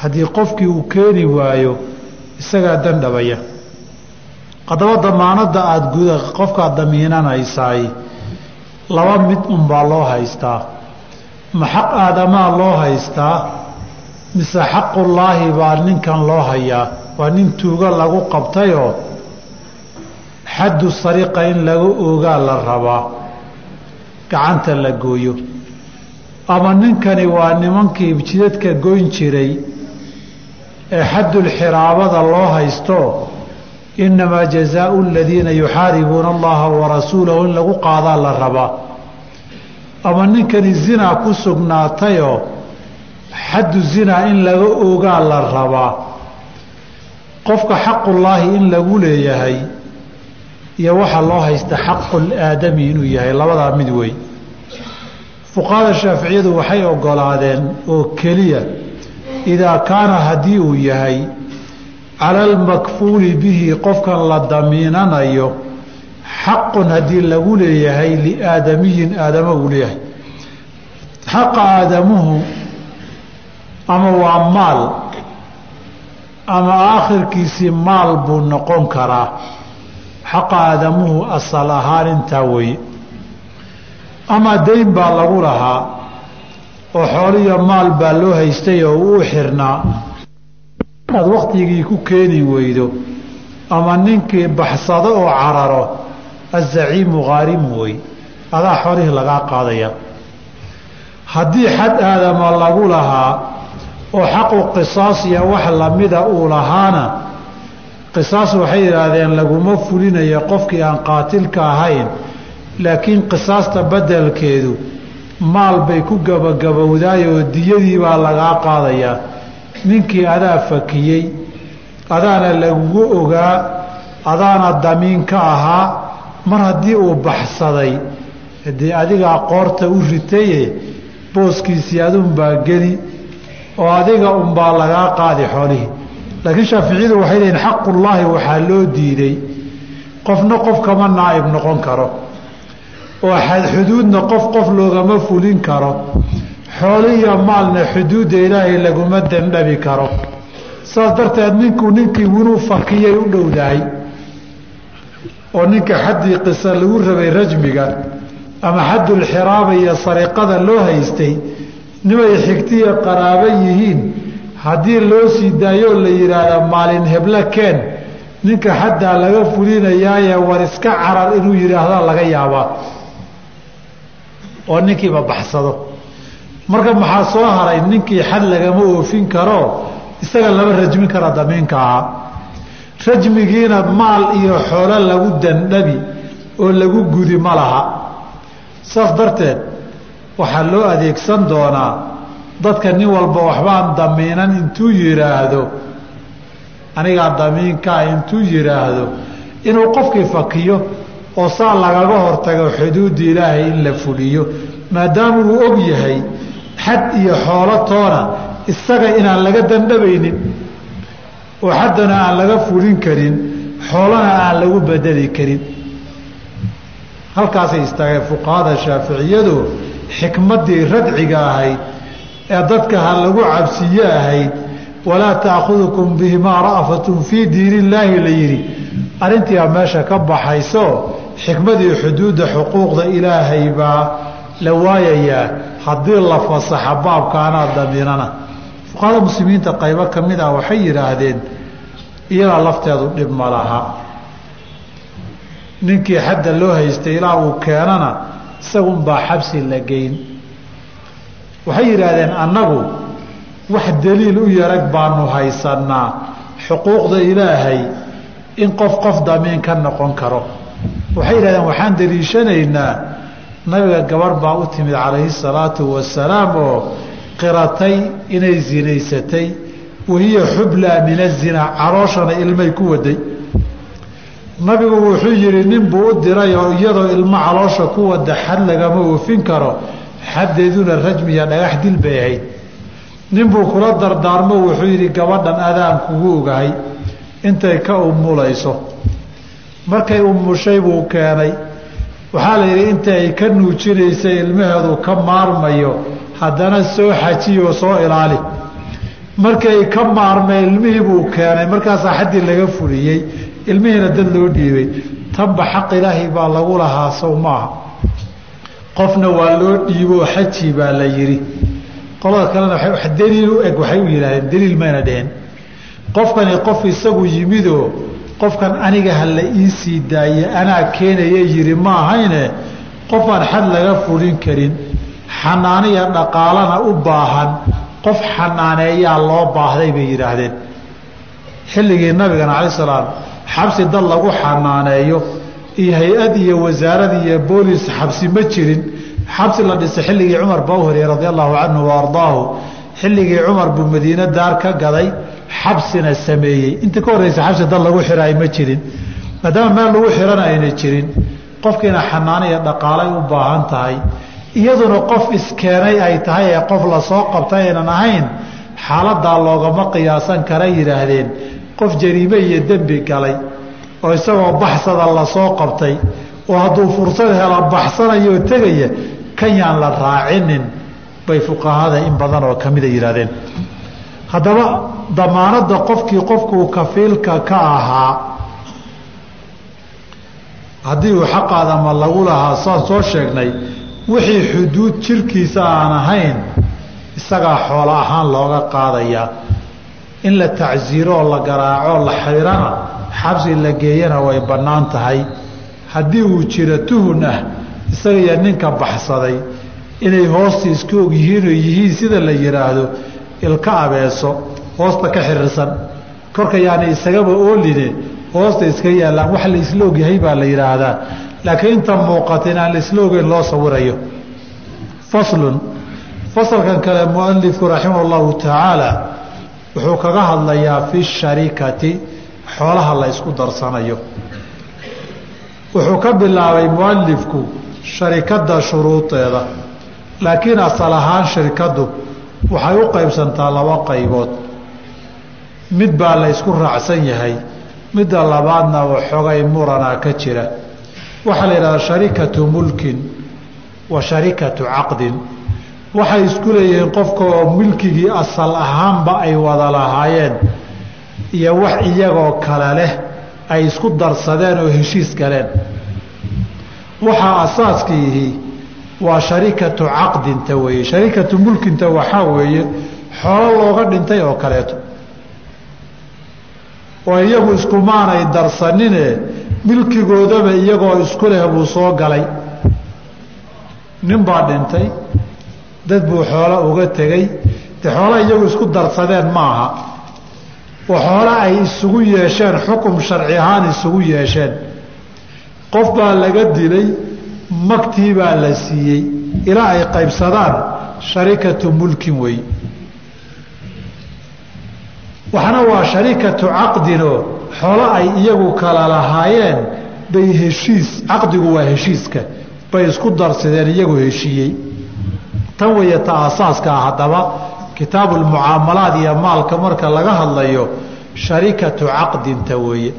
haddii qofkii uu keeni waayo isagaa dandhabaya haddaba damaanadda aada guda qofkaad damiinanaysaay laba mid unbaa loo haystaa. Ma xaq aadamaa loo haystaa? Mise xaqullaahi baa ninkan loo hayaa? Waa nin tuugo lagu qabtayoo xaddu sariqa in laga oogaa la rabaa. Gacanta la gooyo. Ama ninkani waa nimankii jidadka goyn jiray ee xaddulxiraabada loo haysto innamaa jazaau aladiina yuxaaribuuna allaha warasuulahu in lagu qaadaa la rabaa ama ninkani zinaa ku sugnaatayoo xaddu zinaa in laga ogaa la rabaa qofka xaqullaahi in lagu leeyahay iyo waxaa loo haysta xaqul aadami inuu yahay labadaa mid wey fuqahada shaaficiyadu waxay ogolaadeen oo keliya idaa kaana haddii uu yahay cala almakfuuli bihi qofkan la damiinanayo xaqun haddii lagu leeyahay liaadamiyin aadama uu leeyahay. Xaqa aadamuhu ama waa maal ama aakhirkiisii maal buu noqon karaa. Xaqa aadamuhu asal ahaan intaa weeye ama dayn baa lagu lahaa oo xooliyo maal baa loo haystay oo uu xirnaa inaad waktigii ku keeni weydo ama ninkii baxsado oo cararo azaciimu haarimu wey. Adaa xoolihii lagaa qaadaya. Haddii xad aadama lagu lahaa oo xaqu qisaasiya wax lamida uu lahaana qisaas waxay yidhaahdeen laguma fulinayo qofkii aan qaatilka ahayn laakiin qisaasta beddelkeedu maal bay ku gabagabowdaay oo diyadii baa lagaa qaadayaa ninkii adaa fakiyey adaana lagugu ogaa adaana damiin ka ahaa mar haddii uu baxsaday haddii adigaa qoorta u ritaye booskiisii adunbaa geli oo adiga unbaa lagaa qaadi xoolihii. Laakiin shaaficiyadu waxay leeyiin xaqullaahi waxaa loo diiday. Qofna qof kama naa'ib noqon karo oo xuduudna qof qof loogama fulin karo xoolihiyo maalna xuduudda ilaahay laguma dandhabi karo. Saas darteed ninkuu ninkii winuu fakiyay u dhowdahay oo ninka xaddii qisa lagu rabay rajmiga ama xaddulxiraaba iyo sariqada loo haystay nimay xigtiya qaraabo yihiin. Haddii loo sii daayoo la yidhaahda maalin heblo keen ninka xaddaa laga fulinayaaye war iska carar inuu yidhaahda laga yaabaa. Oo ninkiiba baxsado marka maxaa soo haray? Ninkii xad lagama oofin karo. Isaga lama rajmin kara damiinka rajmigiina maal iyo xoolo lagu dandhabi oo lagu gudi ma laha. Saas darteed waxaa loo adeegsan doonaa dadka nin walba waxbaan damiinan intuu yidhaahdo anigaa damiinkaa intuu yidhaahdo inuu qofkii fakiyo oo saa lagaga hortago xuduudda ilaahay in la fuliyo. Maadaama uu og yahay xad iyo xoolo toona isaga inaan laga dandhabaynin oo xaddana aan laga fulin karin xoolana aan lagu bedeli karin. Halkaasay istaageen fuqahada shaaficiyadu xikmaddii radciga ahayd ee dadka ha lagu cabsiye ahayd walaa taakhudukum bihimaa ra'fatun fii diin illaahi la yidhi. Arrintiibaa meesha ka baxayso xikmadii xuduudda xuquuqda ilaahay baa la waayayaa haddii la fasaxa baabkaanaa damiinana. Fuqahada muslimiinta qaybo ka mid ah waxay yidhaahdeen iyadaa lafteedu dhib ma laha. Ninkii xadda loo haystay ilaa uu keenana isagunbaa xabsi la geyn. Waxay yidhaahdeen annagu wax daliil u yarag baanu haysannaa. Xuquuqda ilaahay in qof qof damiin ka noqon karo. Waxay yidhahdeen waxaan daliishanaynaa nabiga gabarh baa u timid calayhi salaatu wasalaam oo qiratay inay zinaysatay wahiya xublaa min azinaa carooshana ilmay ku waday. Nabigu wuxuu yidhi nin buu u diray oo iyadoo ilmo caloosha ku wada xad lagama oofin karo xaddeeduna rajmiya dhagax dil bay ahayd. Nin buu kula dardaarmo wuxuu yidhi gabadhan adaan kugu ogahay intay ka umulayso markay umushay buu keenay waxaa la yidhi inta ay ka nuujinaysay ilmaheedu ka maarmayo haddana soo xajiyo soo ilaali. Markay ka maarmay ilmihii buu keenay. Markaasaa xaddii laga fuliyey ilmihiina dad loo dhiibay. Tanba xaq ilaahay baa lagu lahaa sow maaha qofna waa loo dhiiboo xaji baa la yidhi. Qolada kalena daliil u eg waxay u yidhahdeen daliil mayna dheheen. Qofkani qof isagu yimidoo qofkan aniga ha la ii sii daaye anaa keenaya yidhi ma ahayne qof aan xad laga fulin karin xanaaniya dhaqaalana u baahan qof xanaaneeyaa loo baahday bay yidhaahdeen. Xilligii nabigana cala salaam xabsi dad lagu xanaaneeyo iyo hay'ad iyo wasaarad iyo boolis xabsi ma jirin. Xabsi la dhisay xilligii cumar baa u horiyey radia allahu canhu wa ardaahu. Xilligii cumar buu madiine daar ka gaday xabsina sameeyey. Inta ka horreysa xabsi dad lagu xiraay ma jirin. Maadaama meel lagu xirana ayna jirin qofkiina xanaano iyo dhaqaalay u baahan tahay. Iyaduna qof iskeenay ay tahay ee qof la soo qabtay aynan ahayn xaaladaa loogama qiyaasan kara yidhaahdeen qof jariime iyo dembi galay oo isagoo baxsada la soo qabtay oo hadduu fursad hela baxsanayooo tegaya kan yaan la raacinin. Bay fuqahada in badan oo kamida yidhahdeen haddaba damaanadda qofkii qofkuu kafiilka ka ahaa haddii uu xaqaadama lagu lahaa saan soo sheegnay wixii xuduud jirkiisa aan ahayn isagaa xoolo ahaan looga qaadayaa in la tacsiiroo la garaacoo la xirana xabsi la geeyana way bannaan tahay. Haddii uu jiro tuhun ah isaga iyo ninka baxsaday inay hoosta iska og yihiin oo yihiin sida la yidhaahdo ilka abeeso hoosta ka xiriirsan korka yaani isagaba ooline hoosta iska yaallaan wax la isla ogyahay baa la yidhaahdaa laakiin inta muuqata inaan la isla loo sawirayo. Faslun. Fasalkan kale mualifku raximah allahu tacaala wuxuu kaga hadlayaa fi sharikati xoolaha la ysku darsanayo. Wuxuu ka bilaabay mualifku sharikadda shuruudeeda. Laakiin asal ahaan shirkaddu waxay u qaybsantaa laba qaybood mid baa la ysku raacsan yahay midda labaadna waxoogay murana ka jira. Waxaa la yidhahdaa sharikatu mulkin wa sharikatu caqdin. Waxay isku leeyihiin qofka oo milkigii asal ahaanba ay wada lahaayeen iyo wax iyagoo kale leh ay isku darsadeen oo heshiis galeen. Waxaa asaaskiihi waa sharikatu caqdinta weeye. Sharikatu mulkinta waxaa weeye xoolo looga dhintay oo kaleeto oo iyagu iskumaanay darsanine milkigoodaba iyagoo isku leh buu soo galay. Nin baa dhintay dad buu xoolo uga tegey de xoola iyagu isku darsadeen maaha. Oo xoolo ay isugu yeesheen xukum sharci ahaan isugu yeesheen. Qof baa laga dilay magtii baa la siiyey. Ilaa ay qaybsadaan sharikatu mulkin wey waxna waa sharikatu caqdinoo xoolo ay iyagu kala lahaayeen bay heshiis caqdigu waa heshiiska. Bay isku darsadeen iyagu heshiiyey. Tan weeye ta asaaska ah haddaba kitaabu lmucaamalaad iyo maalka marka laga hadlayo sharikatu caqdinta weeye.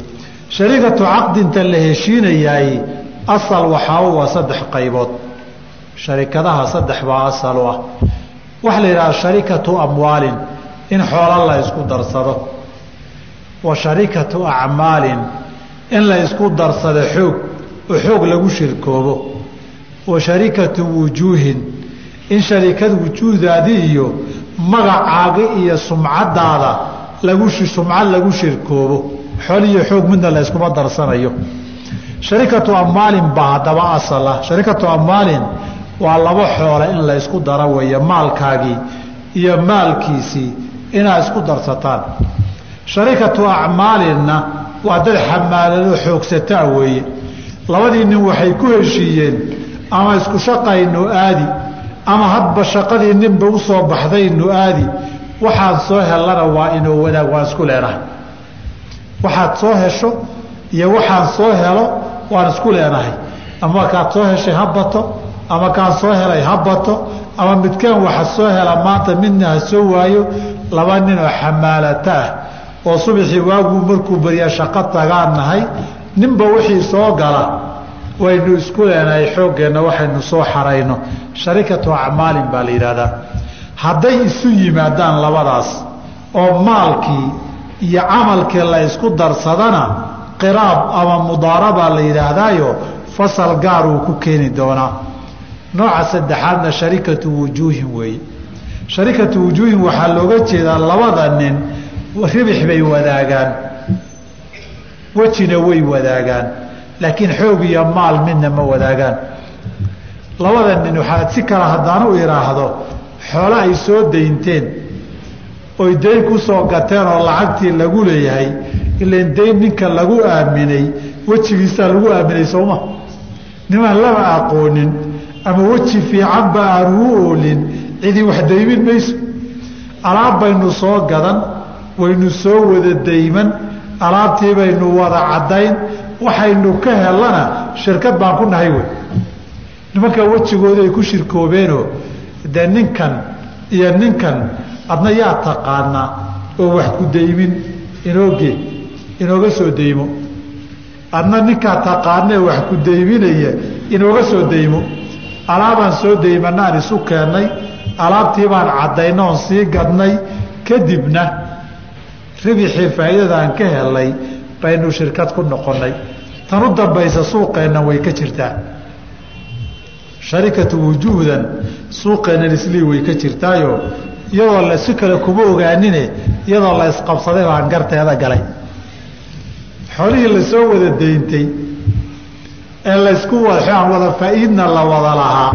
Sharikatu caqdinta la heshiinayaay asal waxaa u ah saddex qaybood. Sharikadaha saddex baa asal u ah. Waxaa la yidhaha sharikatu amwaalin in xoolo la isku darsado. Wa sharikatu acmaalin in la isku darsado xoog oo xoog lagu shirkoobo. Wa sharikatu wujuuhin in sharikad wujuuhdaadi iyo magacaaga iyo sumcadaada lagu sumcad lagu shirkoobo. Xool iyo xoog midna la darsanayo. Sharikatu amaalin baa haddaba asal sharikatu amaalin waa laba xoole in la ysku daro weeye maalkaagii iyo maalkiisii inaad isku darsataan. Sharikatu acmaalinna waa dad xamaalado xoogsataa weeye. Labadii nin waxay ku heshiiyeen ama isku shaqaynu aadi ama hadba shaqadii ninba u soo baxdaynu aadi waxaan soo hellana waa inuu wanaag waan isku leenahay. Waxaad soo hesho iyo waxaan soo helo waan isku leenahay. Ama kaad soo heshay ha bato ama kaan soo helay ha bato ama midkaan waxa soo hela maanta midna ha soo waayo laba nin oo xamaalata ah oo subaxii waaguu markuu beriya shaqo tagaan nahay ninba wixii soo gala waynu isku leenahay xooggeenna waxaynu soo xarayno. Sharikatu acmaalin baa la yidhaahdaa. Hadday isu yimaadaan labadaas oo maalkii iyo camalkii la isku darsadana qiraab ama mudaarabaa la yidhaahdaayo fasal gaar uu ku keeni doonaa. Nooca saddexaadna sharikatu wujuuhin weeye sharikatu wujuuhin waxaa looga jeedaa labada nin ribix bay wadaagaan wejina way wadaagaan laakiin xoog iyo maal midna ma wadaagaan. Labada nin waxaad si kale haddaan u idhaahdo xoolo ay soo daynteen oy dayn ku soo gateen oo lacagtii lagu leeyahay ilan dayn ninka lagu aaminay wejigiisaa lagu aaminay sooma nimaan lama aqoonin ama weji fiicanba aan uu oolin cidii wax daymin mayso. Alaab baynu soo gadan waynu soo wada dayman alaabtii baynu wada caddayn waxaynu ka helana shirkad baan ku nahay wey. Nimanka wejigooda ay ku shirkoobeenoo dee ninkan iyo ninkan adna yaa taqaanaa oo wax ku daymin inooge inooga soo daymo. Adna ninkaa taqaanee wax ku dayminaya inooga soo daymo. Alaabaan soo daymanaan isu keennay alaabtii baan caddayna sii gadnay kadibna ribixii faa'iidadaan ka helnay baynu shirkad ku noqonnay. Tan u dambaysa suuqeenna way ka jirtaa. Sharikatu wujuuhdan suuqeennan islii way ka jirtaayo. Iyadoo la kale kuma ogaanine iyadoo la isqabsaday baan garteeda galay. Xoolihii la soo wada dayntay ee laysku aan wada faa'iidna la wada lahaa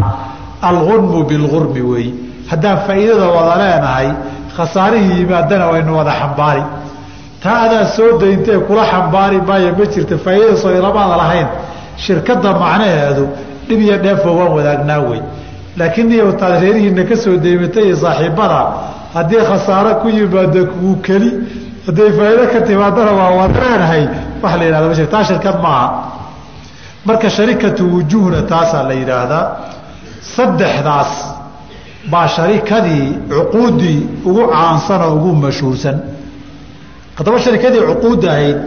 algunmu bilgurmi weeye haddaan faa'iidada wada leenahay khasaarihii yimaadana waynu wada xambaari. Taa adaa soo dayntee kula xambaari maayo ma jirta faa'iidada soo ilamaada lahayn. Shirkadda macnaheedu dhib iyo dheefoo waan wadaagnaa wey. Laakiin niyow taad reerihiina ka soo daymatay iyo saaxiibbada haddii khasaaro ku yimaado kuu keli hadday faa'iido ka timaadana waa wadleenahay waxa la yidhahda ma jirta. Taa shirkad maaha. Marka sharikatu wujuuhna taasaa la yidhaahdaa saddexdaas baa sharikadii cuquuddii ugu caansan oo ugu mashhuursan haddaba sharikadii cuquud ahayd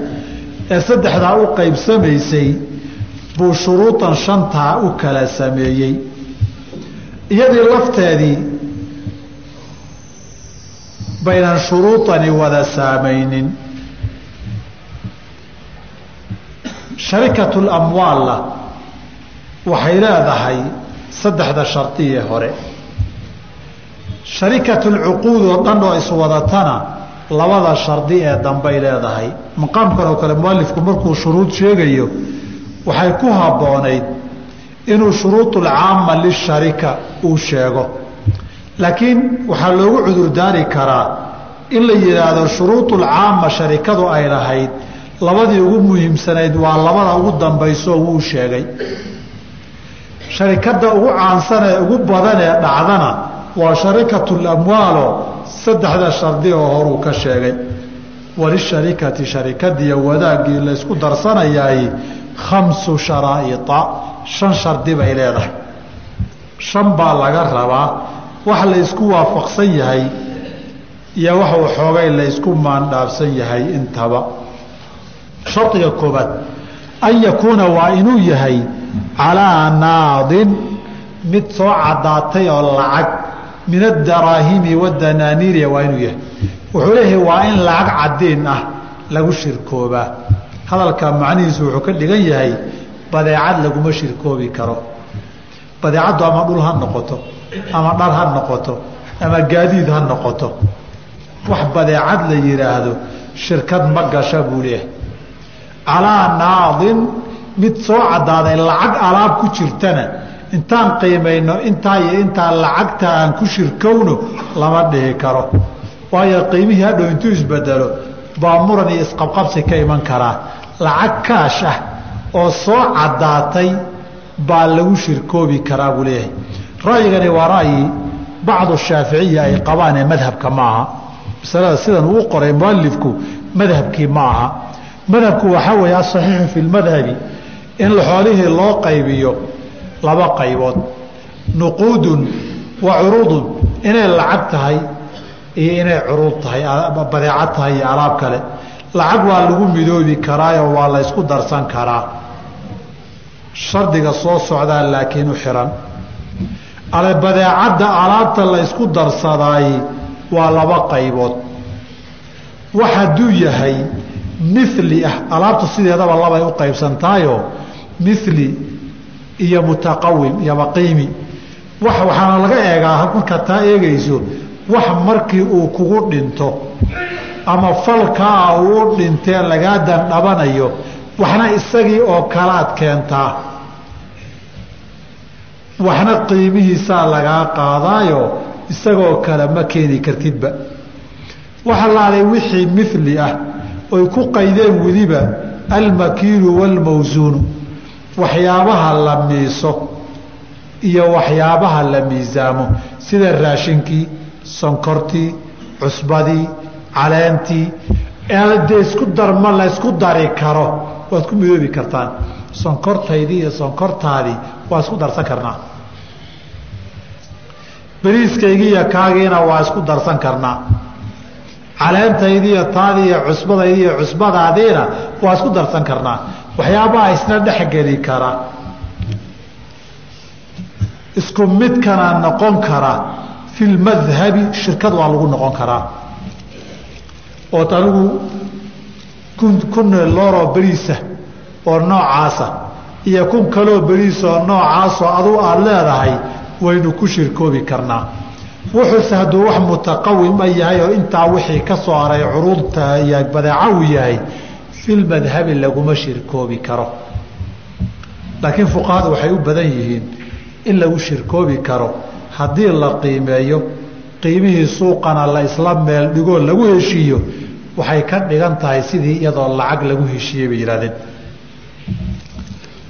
ee saddexdaa u qaybsamaysay buu shuruudan shantaa u kala sameeyey. Iyadii lafteedii baynan shuruudani wada saamaynin. Sharikatul amwaalla waxay leedahay saddexda shardi ee hore sharikatul cuquud oo dhan oo iswadatana labada shardi ee dambay leedahay. Maqaamkan oo kale mualifku markuu shuruud sheegayo waxay ku habboonayd inuu shuruudulcaama lisharika uu sheego. Laakiin waxaa loogu cudurdaari karaa in la yidhaahdo shuruudulcaama sharikadu ay lahayd labadii ugu muhiimsanayd waa labada ugu dambayso wuu sheegay. Sharikadda ugu caansan ee ugu badan ee dhacdana waa sharikatul amwaalo saddexda shardi oo horuu ka sheegay. Walisharikati sharikadiiyo wadaaggii laysku darsanayaay khamsu sharaa'ita. Shan shardi bay leedahay. Shan baa laga rabaa. Wax laysku waafaqsan yahay iyo wax waxoogay laysku maandhaafsan yahay intaba. Shardiga koobaad an yakuuna waa inuu yahay calaa naadin mid soo caddaatay oo lacag min adaraahimi wadanaaniiri waa inuu yahay. Wuxuu leeyahay waa in lacag caddiin ah lagu shirkoobaa hadalka macnihiisu wuxuu ka dhigan yahay badeecad laguma shirkoobi karo. Badeecaddu ama dhul ha noqoto ama dhar ha noqoto ama gaadiid ha noqoto. Wax badeecad la yidhaahdo shirkad ma gasha buu leeyahay. Calaa naadin mid soo caddaaday lacag alaab ku jirtana intaan qiimayno intaa iyo intaa lacagta aan ku shirkowno lama dhihi karo. Waayo qiimihii hadhow intuu isbedelo baa muran iyo isqabqabsi ka iman karaa. Lacag kaash ah oo soo caddaatay baa lagu shirkoobi karaa buu leeyahay. Ra'yigani waa ra'yi bacdu shaaficiya ay qabaan ee madhabka ma aha masalada sidan uu qoray mualifku madhabkii ma aha madhabku waxaa weeye asaxiixu fi lmadhabi in xoolihii loo qaybiyo laba qaybood. Nuquudun wa curuudun. Inay lacag tahay iyo inay curuud tahay badeecad tahay iyo alaab kale. Lacag waa lagu midoobi karaayo waa la ysku darsan karaa. Shardiga soo socdaa laakiin u xiran. Ale badeecadda alaabta la ysku darsadaay waa laba qaybood. Wax hadduu yahay mili ah alaabtu sideedaba labay u qaybsantahayoo mili iyo mutaqawim iyo maqiimi. Wax waxaana laga eegaa markaad taa eegayso wax markii uu kugu dhinto ama falkaa uu dhintee lagaa dandhabanayo waxna isagii oo kalaad keentaa. Waxna qiimihiisaa lagaa qaadaayo isagoo kale ma keeni kartidba. Waxa laalay wixii mili ah oy ku qaydeen weliba almakiilu waalmawsuunu waxyaabaha la miiso iyo waxyaabaha la miisaamo sida raashinkii sonkortii cusbadii caleentii dee isku darma la ysku dari karo waad ku midoobi kartaan sonkortaydii iyo sonkortaadii waa isku darsan karnaa. Beriiskaygii iyo kaagiina waa isku darsan karnaa. Caleentaydiiyo taadii iyo cusbadaydi iyo cusbadaadiina waa isku darsan karnaa waxyaabaha isna dhexgeli kara. Isku midkana noqon kara fi lmadhabi shirkad waa lagu noqon karaa. Ood anigu kun looroo beriisa oo noocaasa iyo kun kaloo beriis oo noocaasoo adugu aada leedahay waynu ku shirkoobi karnaa. Wuxuuse hadduu wax mutaqawima yahay oo intaa wixii ka soo haray curuurta iyo badeeca uu yahay filmadhabi laguma shirkoobi karo laakiin fuqahadu waxay u badan yihiin in lagu shirkoobi karo haddii la qiimeeyo qiimihii suuqana la isla meel dhigoo lagu heshiiyo waxay ka dhigan tahay sidii iyadoo lacag lagu heshiiyey bay yihahdeen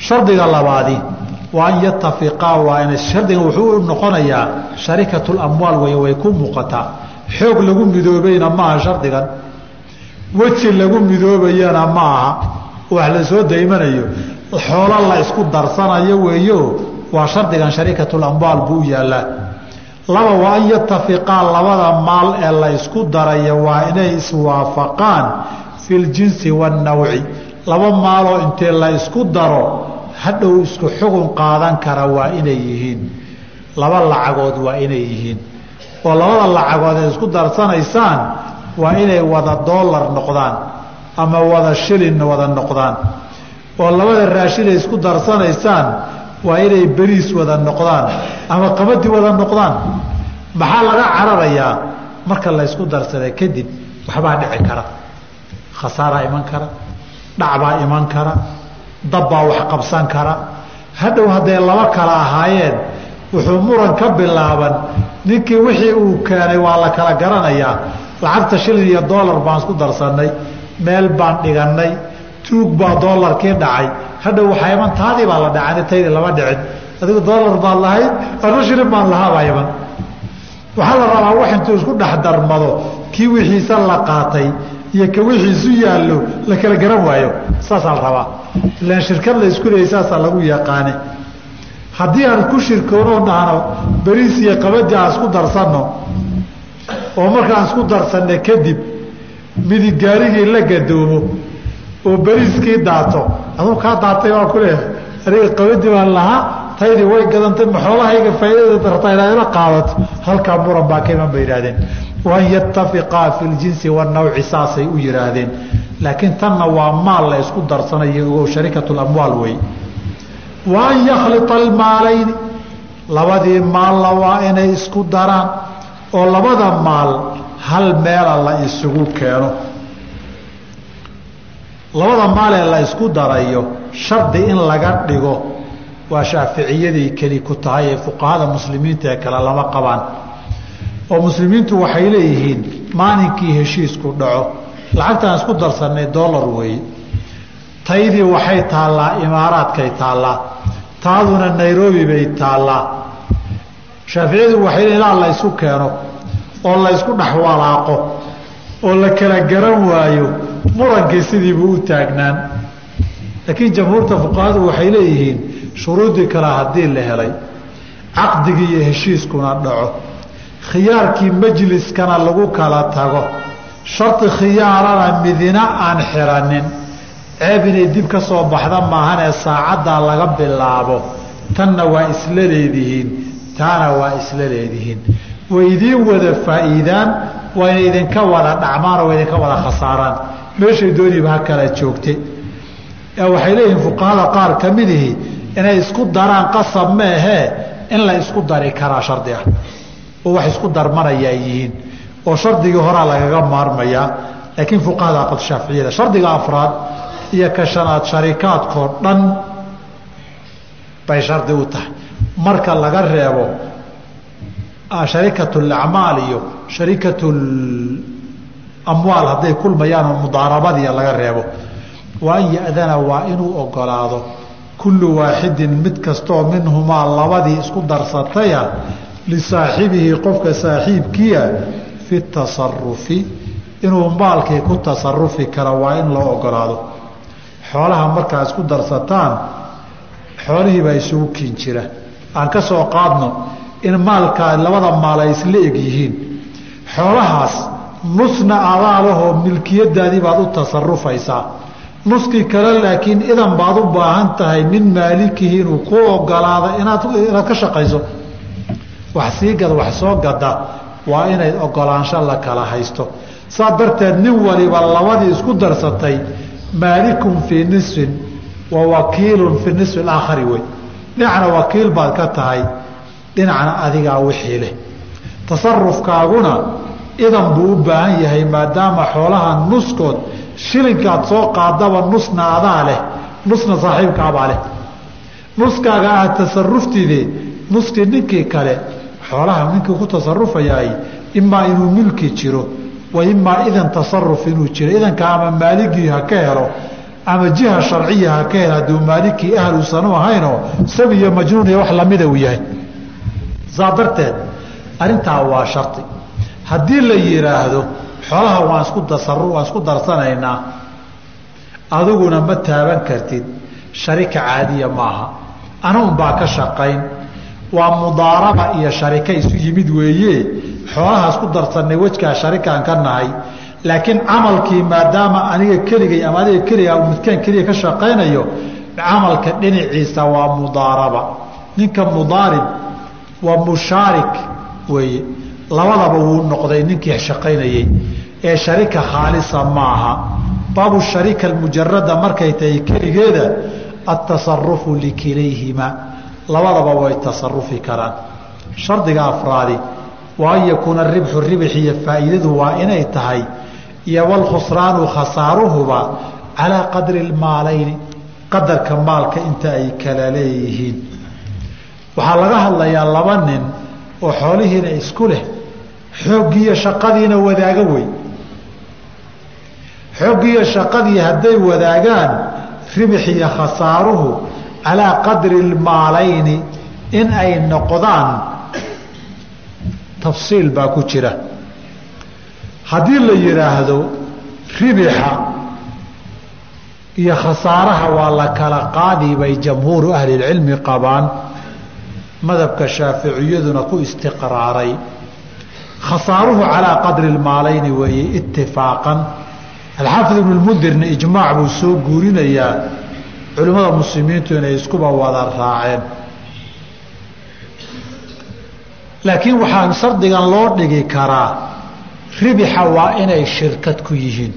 shardiga labaadi waa an yatafiqaa waa ina shardigan wuxuu noqonayaa sharikatulamwaal wey way ku muuqataa xoog lagu midoobayna maaha shardigan weji lagu midoobayana ma aha wax la soo daymanayo xoolo la isku darsanayo weeyo waa shardigan sharikatulamwaal buu u yaallaa. Laba waa an yatafiqaa labada maal ee la isku daraya waa inay iswaafaqaan fi ljinsi waannawci laba maaloo intee la isku daro hadhow isku xugun qaadan kara waa inay yihiin. Laba lacagood waa inay yihiin. Oo labada lacagood ee isku darsanaysaan waa inay wada doolar noqdaan ama wada shilin wada noqdaan. Oo labada raashin ay isku darsanaysaan waa inay beriis wada noqdaan ama qabadi wada noqdaan. Maxaa laga cararayaa marka la ysku kadib waxbaa dhici kara. Khasaaraa iman kara. Dhacbaa iman kara. Dabbaa wax qabsan kara. Hadhow hadday laba kala ahaayeen wuxuu muran ka bilaaban ninkii wixii uu keenay waa la kala garanayaa lacagta shilin iyo doolar baan isku darsannay meel baan dhigannay tuug baa doolarkii dhacay. Hadhow waxaa iman taadii baa la dhacay taydii lama dhicin. Adigu doolar baad lahayd anu shilin baan lahaabaa iman. Waxaa la rabaa wax intuu isku dhex darmado kii wixiisa la qaatay iyo ka wixiisu yaallo la kala garan waayo. Saasaa la rabaa. Ilaan shirkad la isku leeyay saasaa lagu yaqaane haddii aan ku shirkoonoo dhahno beriis iyo qabadii aan isku darsanno oo markaan isku darsanna kadib midig gaarigii la gadoomo oo beriiskii daato. Aduu kaa daatay waa ku aniga qabadii baan lahaa taydii way gadantay maxoolahayga faaidada dartaa inaa ila qaadato halkaa muran baa ka iman ba yidhahdeen waan yatafiqaa fi ljinsi wanawci saasay u yidhaahdeen. Laakiin tanna waa maal la isku darsanayo ogow sharikatu lamwaal wey. Wa an yakhlia almaalayni labadii maalla waa inay isku daraan oo labada maal hal meela la isugu keeno. Labada maalee la isku darayo shardi in laga dhigo waa shaaficiyadii keli ku tahay ee fuqahada muslimiinta ee kale lama qabaan. Oo muslimiintu waxay leeyihiin maalinkii heshiisku dhaco lacagtaan isku darsanay dollar weeye taydii waxay taallaa imaaraadkay taallaa taaduna nairobi bay taallaa shaaficiyadu waxay ilaa la ysu keeno oo la ysku dhex walaaqo oo la kala garan waayo murankii sidiibuu u taagnaan. Laakiin jamhuurta fuqahadu waxay leeyihiin shuruudii kale haddii la helay caqdigii iyo heshiiskuna dhaco. Khiyaarkii majliskana lagu kala tago. Shardi khiyaarana midina aan xiranin. Ceeb inay dib ka soo baxda maahanee saacaddaa laga bilaabo. Tanna waa isla leedihiin taana waa isla leedihiin. Way idiin wada faa'iidaan wayna idinka wada dhacmaanoo waa idinka wada khasaaraan. Meeshay dooniba ha kala joogte waxay leeyihiin fuqahada qaar ka midihi inay isku daraan qasab meehee in la isku dari karaa shardi ah. Oo wax isku darmanaya ay yihiin oo shardigii horaa lagaga maarmayaa laakiin fuqahada aqal shaaficiyada shardiga afraad iyo ka shanaad sharikaadkoo dhan bay shardi u tahay marka laga reebo sharikatu lacmaal iyo sharikatu amwaal hadday kulmayaan mudaarabadiia laga reebo wa an ya'dana waa inuu ogolaado kullu waaxidin mid kastoo minhumaa labadii isku darsataya lisaaxibihi qofka saaxiibkiia fi tasarufi inuu maalkii ku tasarufi kara waa in loo ogolaado. Xoolaha markaa isku darsataan xoolihiibaa isugu kiin jira aan ka soo qaadno in maalkaa labada maal ay isla eg yihiin. Xoolahaas nusna adaalahoo milkiyadaadii baad u tasarufaysaa nuskii kale laakiin idan baad u baahan tahay min maalikihi inuu ku ogolaado inaad ka shaqayso. Wax sii gad wax soo gada waa inay ogolaansho la kala haysto. Saa darteed nin waliba labadii isku darsatay maalikun fii nisfin wa wakiilun fii nisfi alaakhari wey dhinacna wakiil baad ka tahay dhinacna adigaa wixii leh. Tasarufkaaguna idan buu u baahan yahay maadaama xoolaha nuskood shilinkaad soo qaadaba nusna adaa leh nusna saaxiibkaabaa leh. Nuskaaga aad tasaruftide nuskii ninkii kale xoolaha ninkii ku tasarufayaay imaa inuu milki jiro wa imaa idan tasaruf inuu jiro. Idanka ama maaligii ha ka helo ama jiha sharciya ha ka helo hadduu maalikii ahal uusan u ahaynoo sabi iyo majnuun iyo wax lamida uu yahay. Saa darteed arrintaa waa shardi haddii la yidhaahdo xoolaha waan isku waan isku darsanaynaa adiguna ma taaban kartid sharika caadiya maaha. Ana unbaa ka shaqayn. Waa mudaaraba iyo sharika isu yimid weeye. Xoolaha isku darsanay wejkaa sharikaan ka nahay laakiin camalkii maadaama aniga keligay ama adiga keliga midkaan keliya ka shaqaynayo camalka dhinaciisa waa mudaaraba. Ninka mudaarib waa mushaarik weeye. Labadaba wuu noqday ninkii shaqaynayey. Ee sharika khaalisa maaha. Baabu sharika almujarada markay tahay keligeeda atasarufu likilayhima labadaba way tasarufi karaan. Shardiga afraadi waa an yakuuna ribxu ribx iyo faa'iidadu waa inay tahay iyo walkhusraanu khasaaruhuba calaa qadri lmaalayni qadarka maalka inta ay kala leeyihiin. Waxaa laga hadlayaa laba nin oo xoolihiina isku leh xooggiiyo shaqadiina wadaaga wey xooggiiyo shaqadii hadday wadaagaan ribx iyo khasaaruhu calaa qadri lmaalayni in ay noqdaan tafsiil baa ku jira haddii la yidhaahdo ribixa iyo khasaaraha waa la kala qaadi bay jamhuuru ahlilcilmi qabaan. Madhabka shaaficiyaduna ku istiqraaray. Khasaaruhu calaa qadri lmaalayni weeye itifaaqan alxaafid ibnu lmundirna ijmaac buu soo guurinayaa culimmada muslimiintu inay iskuba wada raaceen. Laakiin waxaa shardigan loo dhigi karaa ribixa waa inay shirkad ku yihiin.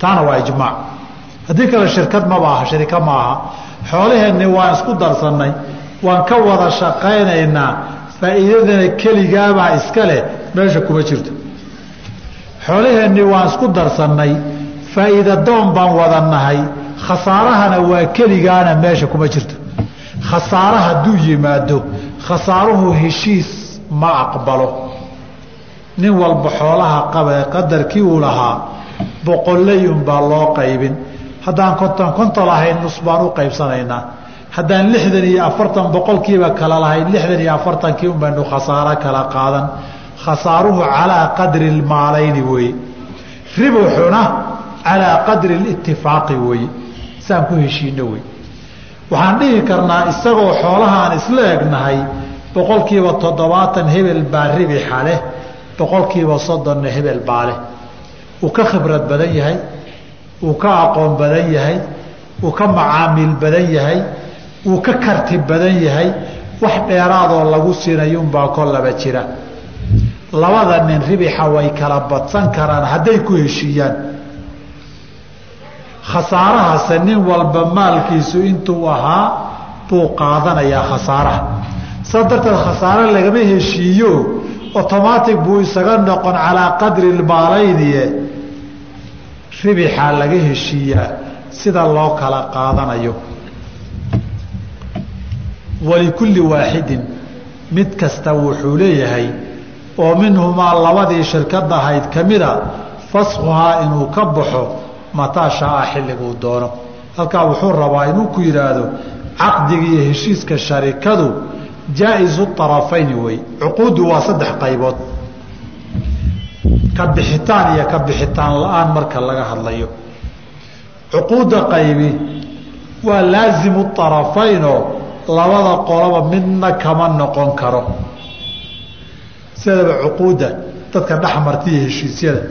Taana waa ijmaac. Haddii kale shirkad maba aha sharika ma aha. Xoolaheenni waan isku darsannay waan ka wada shaqaynaynaa faa'iidadana keligaabaa iska leh meesha kuma jirto. Xoolaheenni waan isku darsannay faa'iida doon baan wada nahay khasaarahana waa keligaana meesha kuma jirto. Khasaare hadduu yimaado khasaaruhu heshiis ma aqbalo nin walba xoolaha qabee qadarkii uu lahaa boqolley unbaa loo qaybin. Haddaan konton konton lahayn nus baan u qaybsanaynaa. Haddaan lixdan iyo afartan boqolkiiba kala lahayn lixdan iyo afartankii un khasaaro kala qaadan. Khasaaruhu calaa qadri lmaalayni weeye ribuxuna calaa qadri litifaaqi weeye saan ku heshiino wey waxaan dhihi karnaa isagoo xoolahaan isla egnahay boqolkiiba toddobaatan hebel baa ribixa leh boqolkiiba soddonna hebel baa leh. Uu ka khibrad badan yahay uu ka aqoon badan yahay uu ka macaamiil badan yahay uu ka karti badan yahay wax dheeraadoo lagu siinayunbaa kollaba jira. Labada nin ribixa way kala badsan karaan hadday ku heshiiyaan. Khasaarahase nin walba maalkiisu intuu ahaa buu qaadanayaa khasaaraha. Saa darteed khasaare lagama heshiiyo otomaatic buu isaga noqon calaa qadri lmaalaynie ribixaa laga heshiiyaa sida loo kala qaadanayo. Walikulli waaxidin mid kasta wuxuu leeyahay oo minhumaa labadii shirkad ahayd ka mida faskhuhaa inuu ka baxo mataa shaaa xilliguu doono. Halkaa wuxuu rabaa inuu ku yidhaahdo caqdiga iyo heshiiska sharikadu jaaizu arafayn wey cuquuddu waa saddex qaybood. Ka bixitaan iyo ka bixitaan la'aan marka laga hadlayo. Cuquudda qaybi waa laazimu arafaynoo labada qoloba midna kama noqon karo. Sidaba cuquudda dadka dhexmartiiyo heshiisyada.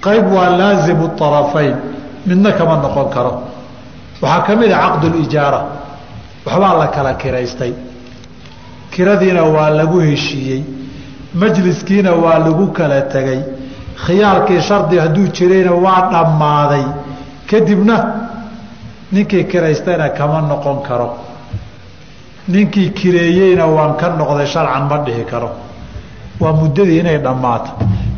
Qayb waa laazimu arafayn midna kama noqon karo. Waxaa ka mid ah a caqdu lijaara waxbaa la kala kiraystay kiradiina waa lagu heshiiyey majliskiina waa lagu kala tegey khiyaarkii shardi hadduu jirayna waa dhammaaday kadibna ninkii kiraystayna kama noqon karo ninkii kireeyeyna waan ka noqday sharcan ma dhihi karo waa muddadii inay dhammaato.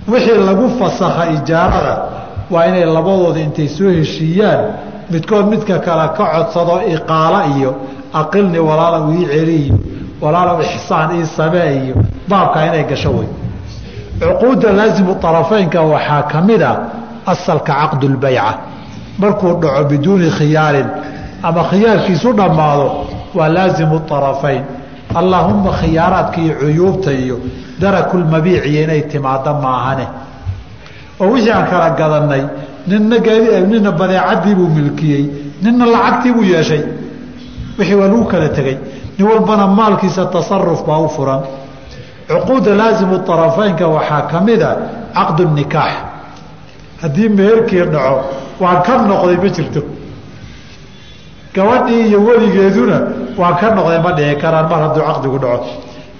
Wixii lagu fasakha ijaarada waa inay labadooda intay soo heshiiyaan midkood midka kale ka codsado iqaala iyo aqilni walaala ii celi iyo walaalow ixsaan ii samee iyo baabkaa inay gasho wey cuquudda laasimu طarafaynka waxaa ka mid a asalka caqdu lbayca markuu dhaco biduuni khiyaarin ama khiyaarkiisu dhammaado waa laasimu طarafayn allaahuma khiyaaraadka iyo cuyuubta iyo darakulmabiiciyo inay timaado maahane. Oo wixii aan kala gadanay nina nina badeecadiibuu milkiyey. Nina lacagtiibuu yeeshay. Wixii waa lagu kala tegey nin walbana maalkiisa tasaruf baa u furan. Cuquudda laasimu طarafaynka waxaa ka mid a caqdu nikaax. Haddii meherkii dhaco waan ka noqday ma jirto. Gabadhii iyo weligeeduna waan ka noqday ma dhihi karaan mar hadduu caqdigu dhaco.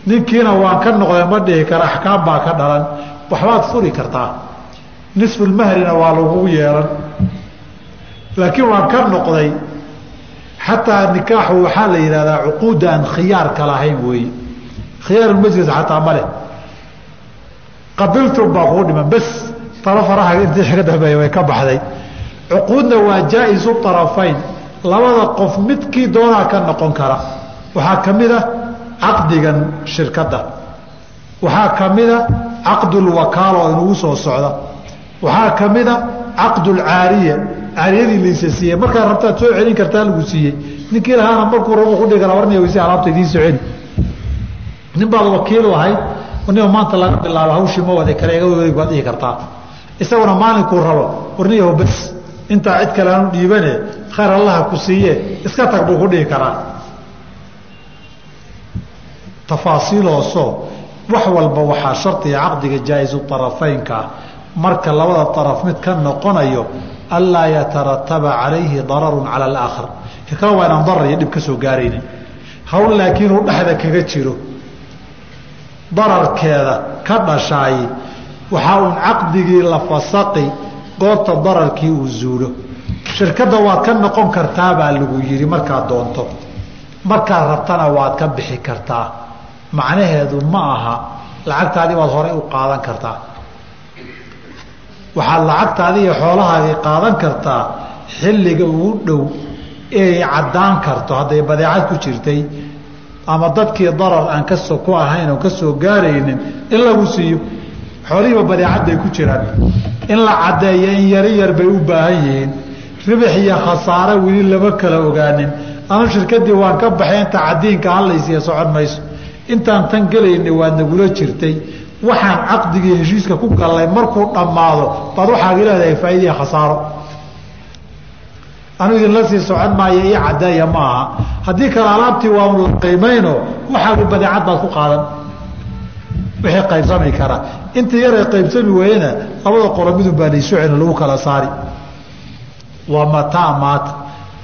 Ninkiina waan ka noqday ma dhihi kara axkaam baa ka dhalan. Waxbaad furi kartaa. Nisfulmahrina waa lagugu yeelan. Laakiin waan ka noqday xataa nikaaxu waxaa la yidhahdaa cuquudda aan khiyaarka lahayn weeye. Khiyaarulmajlis xataa ma leh. Qabiltum baa kuu dhiman. Bes talo faraha intii xiga dambeeya way ka baxday. Cuquudna waa jaa-isu طarafayn labada qof midkii doonaa ka noqon kara. Waxaa ka mid a caqdigan shirkadda. Waxaa ka mid a caqdulwakaala inugu soo socda. Waxaa ka mid a caqdulcaariya caariyadii laysa siiyey markaa rabtaad soo celin kartaa lagu siiyey. Ninkii lahaana markuu rabo kudhigi kara warniya wayse alaabta idiin soo celi nin baad wakiil lahayd warniya maanta laga bilaabo hawshii ma wada kale iga wadig baad dhihi kartaa. Isaguna maalinkuu rabo warniyaho bes intaa cid kale aanu dhiibane khayr allaha ku siiye iska tag buu ku dhihi karaa. Tafaasiiloosoo wax walba waxaa shardiga caqdiga jaa-isu طarafaynkaa marka labada طaraf mid ka noqonayo anlaa yatarataba calayhi dararu cala alaakhar kale waa inaan darar iyo dhib ka soo hawl laakiin uu dhexda kaga jiro dararkeeda ka dhashaay waxaa uun caqdigii la fasaqi goorta dararkii uu zuulo shirkadda waad ka noqon kartaa baa lagu yidhi markaad doonto markaad rabtana waad ka bixi kartaa macnaheedu ma aha lacagtaadii baad horey u qaadan kartaa waxaad lacagtaadii iyo xoolahaadii qaadan kartaa xilliga ugu dhow eay caddaan karto. Hadday badeecad ku jirtay ama dadkii darar aan ka soo ku ahayn oo ka soo gaaraynin in lagu siiyo xoolihiiba badeecadday ku jiraan. In la caddeeyo in yari yar bay u baahan yihiin. Ribix iyo khasaare weli lama kala ogaanin. Anu shirkadii waan ka baxay inta cadiinka hadlaysiiya socon mayso. Intaan tan gelayna waad nagula jirtay waxaan caqdigii heshiiska ku gallay markuu dhammaado baad waxaad leedahay faa'iidaiya khasaaro. Anu idinla sii socon maayo ii caddeeya ma aha. Haddii kale alaabtii waanu la qiimayno waxaagi badeecad baad ku qaadan. Wixii qaybsami kara. Inta yaray qaybsami weyena labada qolo midun baa laysu lagu kala saari. Waa mataa maata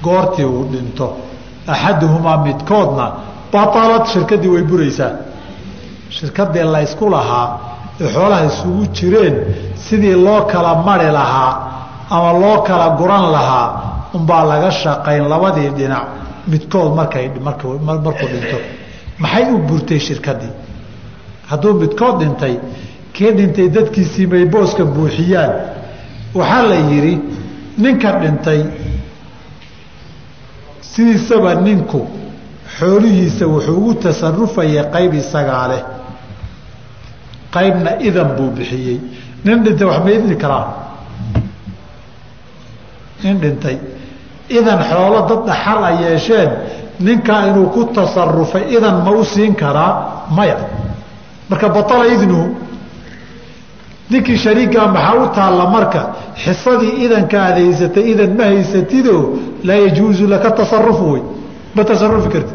goortii uu dhinto. Axaduhumaa midkoodna batalad shirkaddii way buraysaa shirkadii laysku lahaa ee xoolaha isugu jireen sidii loo kala mari lahaa ama loo kala guran lahaa unbaa laga shaqayn labadii dhinac midkood markay markuu dhinto. Maxay u burtay shirkaddii hadduu midkood dhintay kii dhintay? Dadkiisii may booska buuxiyaan. Waxaa la yidhi ninka dhintay sidiisaba ninku xoolihiisa wuxuu ugu tasarufayay qayb isagaa leh qaybna idan buu bixiyey. Nin dhintay wax ma idni karaa nin dhintay. Idan xoolo dad dhaxal yeesheen ninkaa inuu ku tasarufay idan ma u siin karaa maya. Marka batala idnuhu ninkii shariigaa maxaa u taalla marka? Xisadii idanka aad haysatay idan ma haysatidoo laa yajuusu laka tasarufu wey. Ma tasarufi karti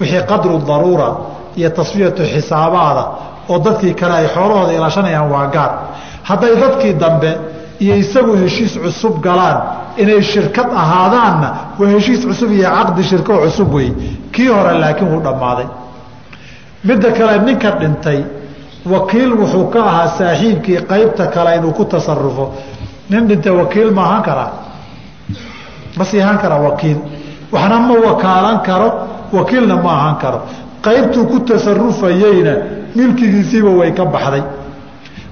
wixii qadru daruura iyo tasfiyatu xisaabaada oo dadkii kale ay xoolahooda ilaashanayaan waa gaar. Hadday dadkii dambe iyo isagu heshiis cusub galaan inay shirkad ahaadaanna waa heshiis cusub iyo caqdi shirko cusub wey kii hore laakiin wuu dhammaaday. Midda kale ninka dhintay wakiil wuxuu ka ahaa saaxiibkii qaybta kale inuu ku tasarufo nin dhintay wakiil ma ahaan karaa? Ma sii ahaan karaa wakiil? Waxna ma wakaalan karo? Wakiilna ma ahaan karo qaybtuu ku tasarufayeyna milkigiisiiba way ka baxday.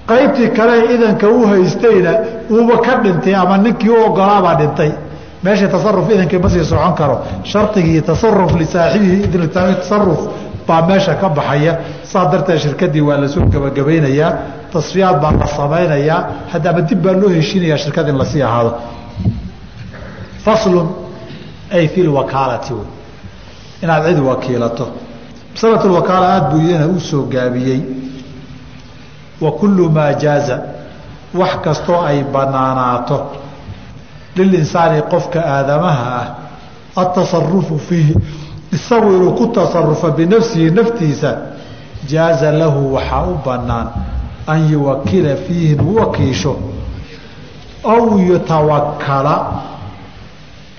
Qaybtii kale idanka u haystayna uuba ka dhintay ama ninkii u ogolaabaa dhintay. Meesha tasaruf idankii ma socon karo. Shardigii tasaruf lisaaxibihi tasaruf baa meesha ka baxaya. Saa darteed shirkadii waa la soo gebagabaynayaa tasfiyaad baa la samaynayaa. Haddaama dib baa loo heshiinayaa shirkad in la sii ahaado. Faslun ay fi lwakaalati inaad cid wakiilato masalatulwakaala aada buu iyana u soo gaabiyey. Wa kullu maa jaaza wax kastoo ay banaanaato. Lilinsaani qofka aadamaha ah atasarufu fiihi isagu inuu ku tasarufa binafsihi naftiisa jaaza lahu waxaa u banaan an yuwakila fiihi inuu wakiisho. Aw yutawakala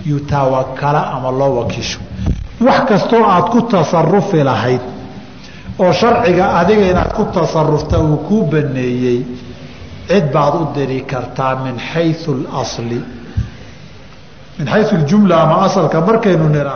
yutawakala ama loo wakiisho wax kastoo aad ku tasarufi lahayd oo sharciga adiga inaad ku tasarufta uu kuu baneeyey cid baad u diri kartaa min xayu اlasli min xayu اljumla ama asalka markaynu nira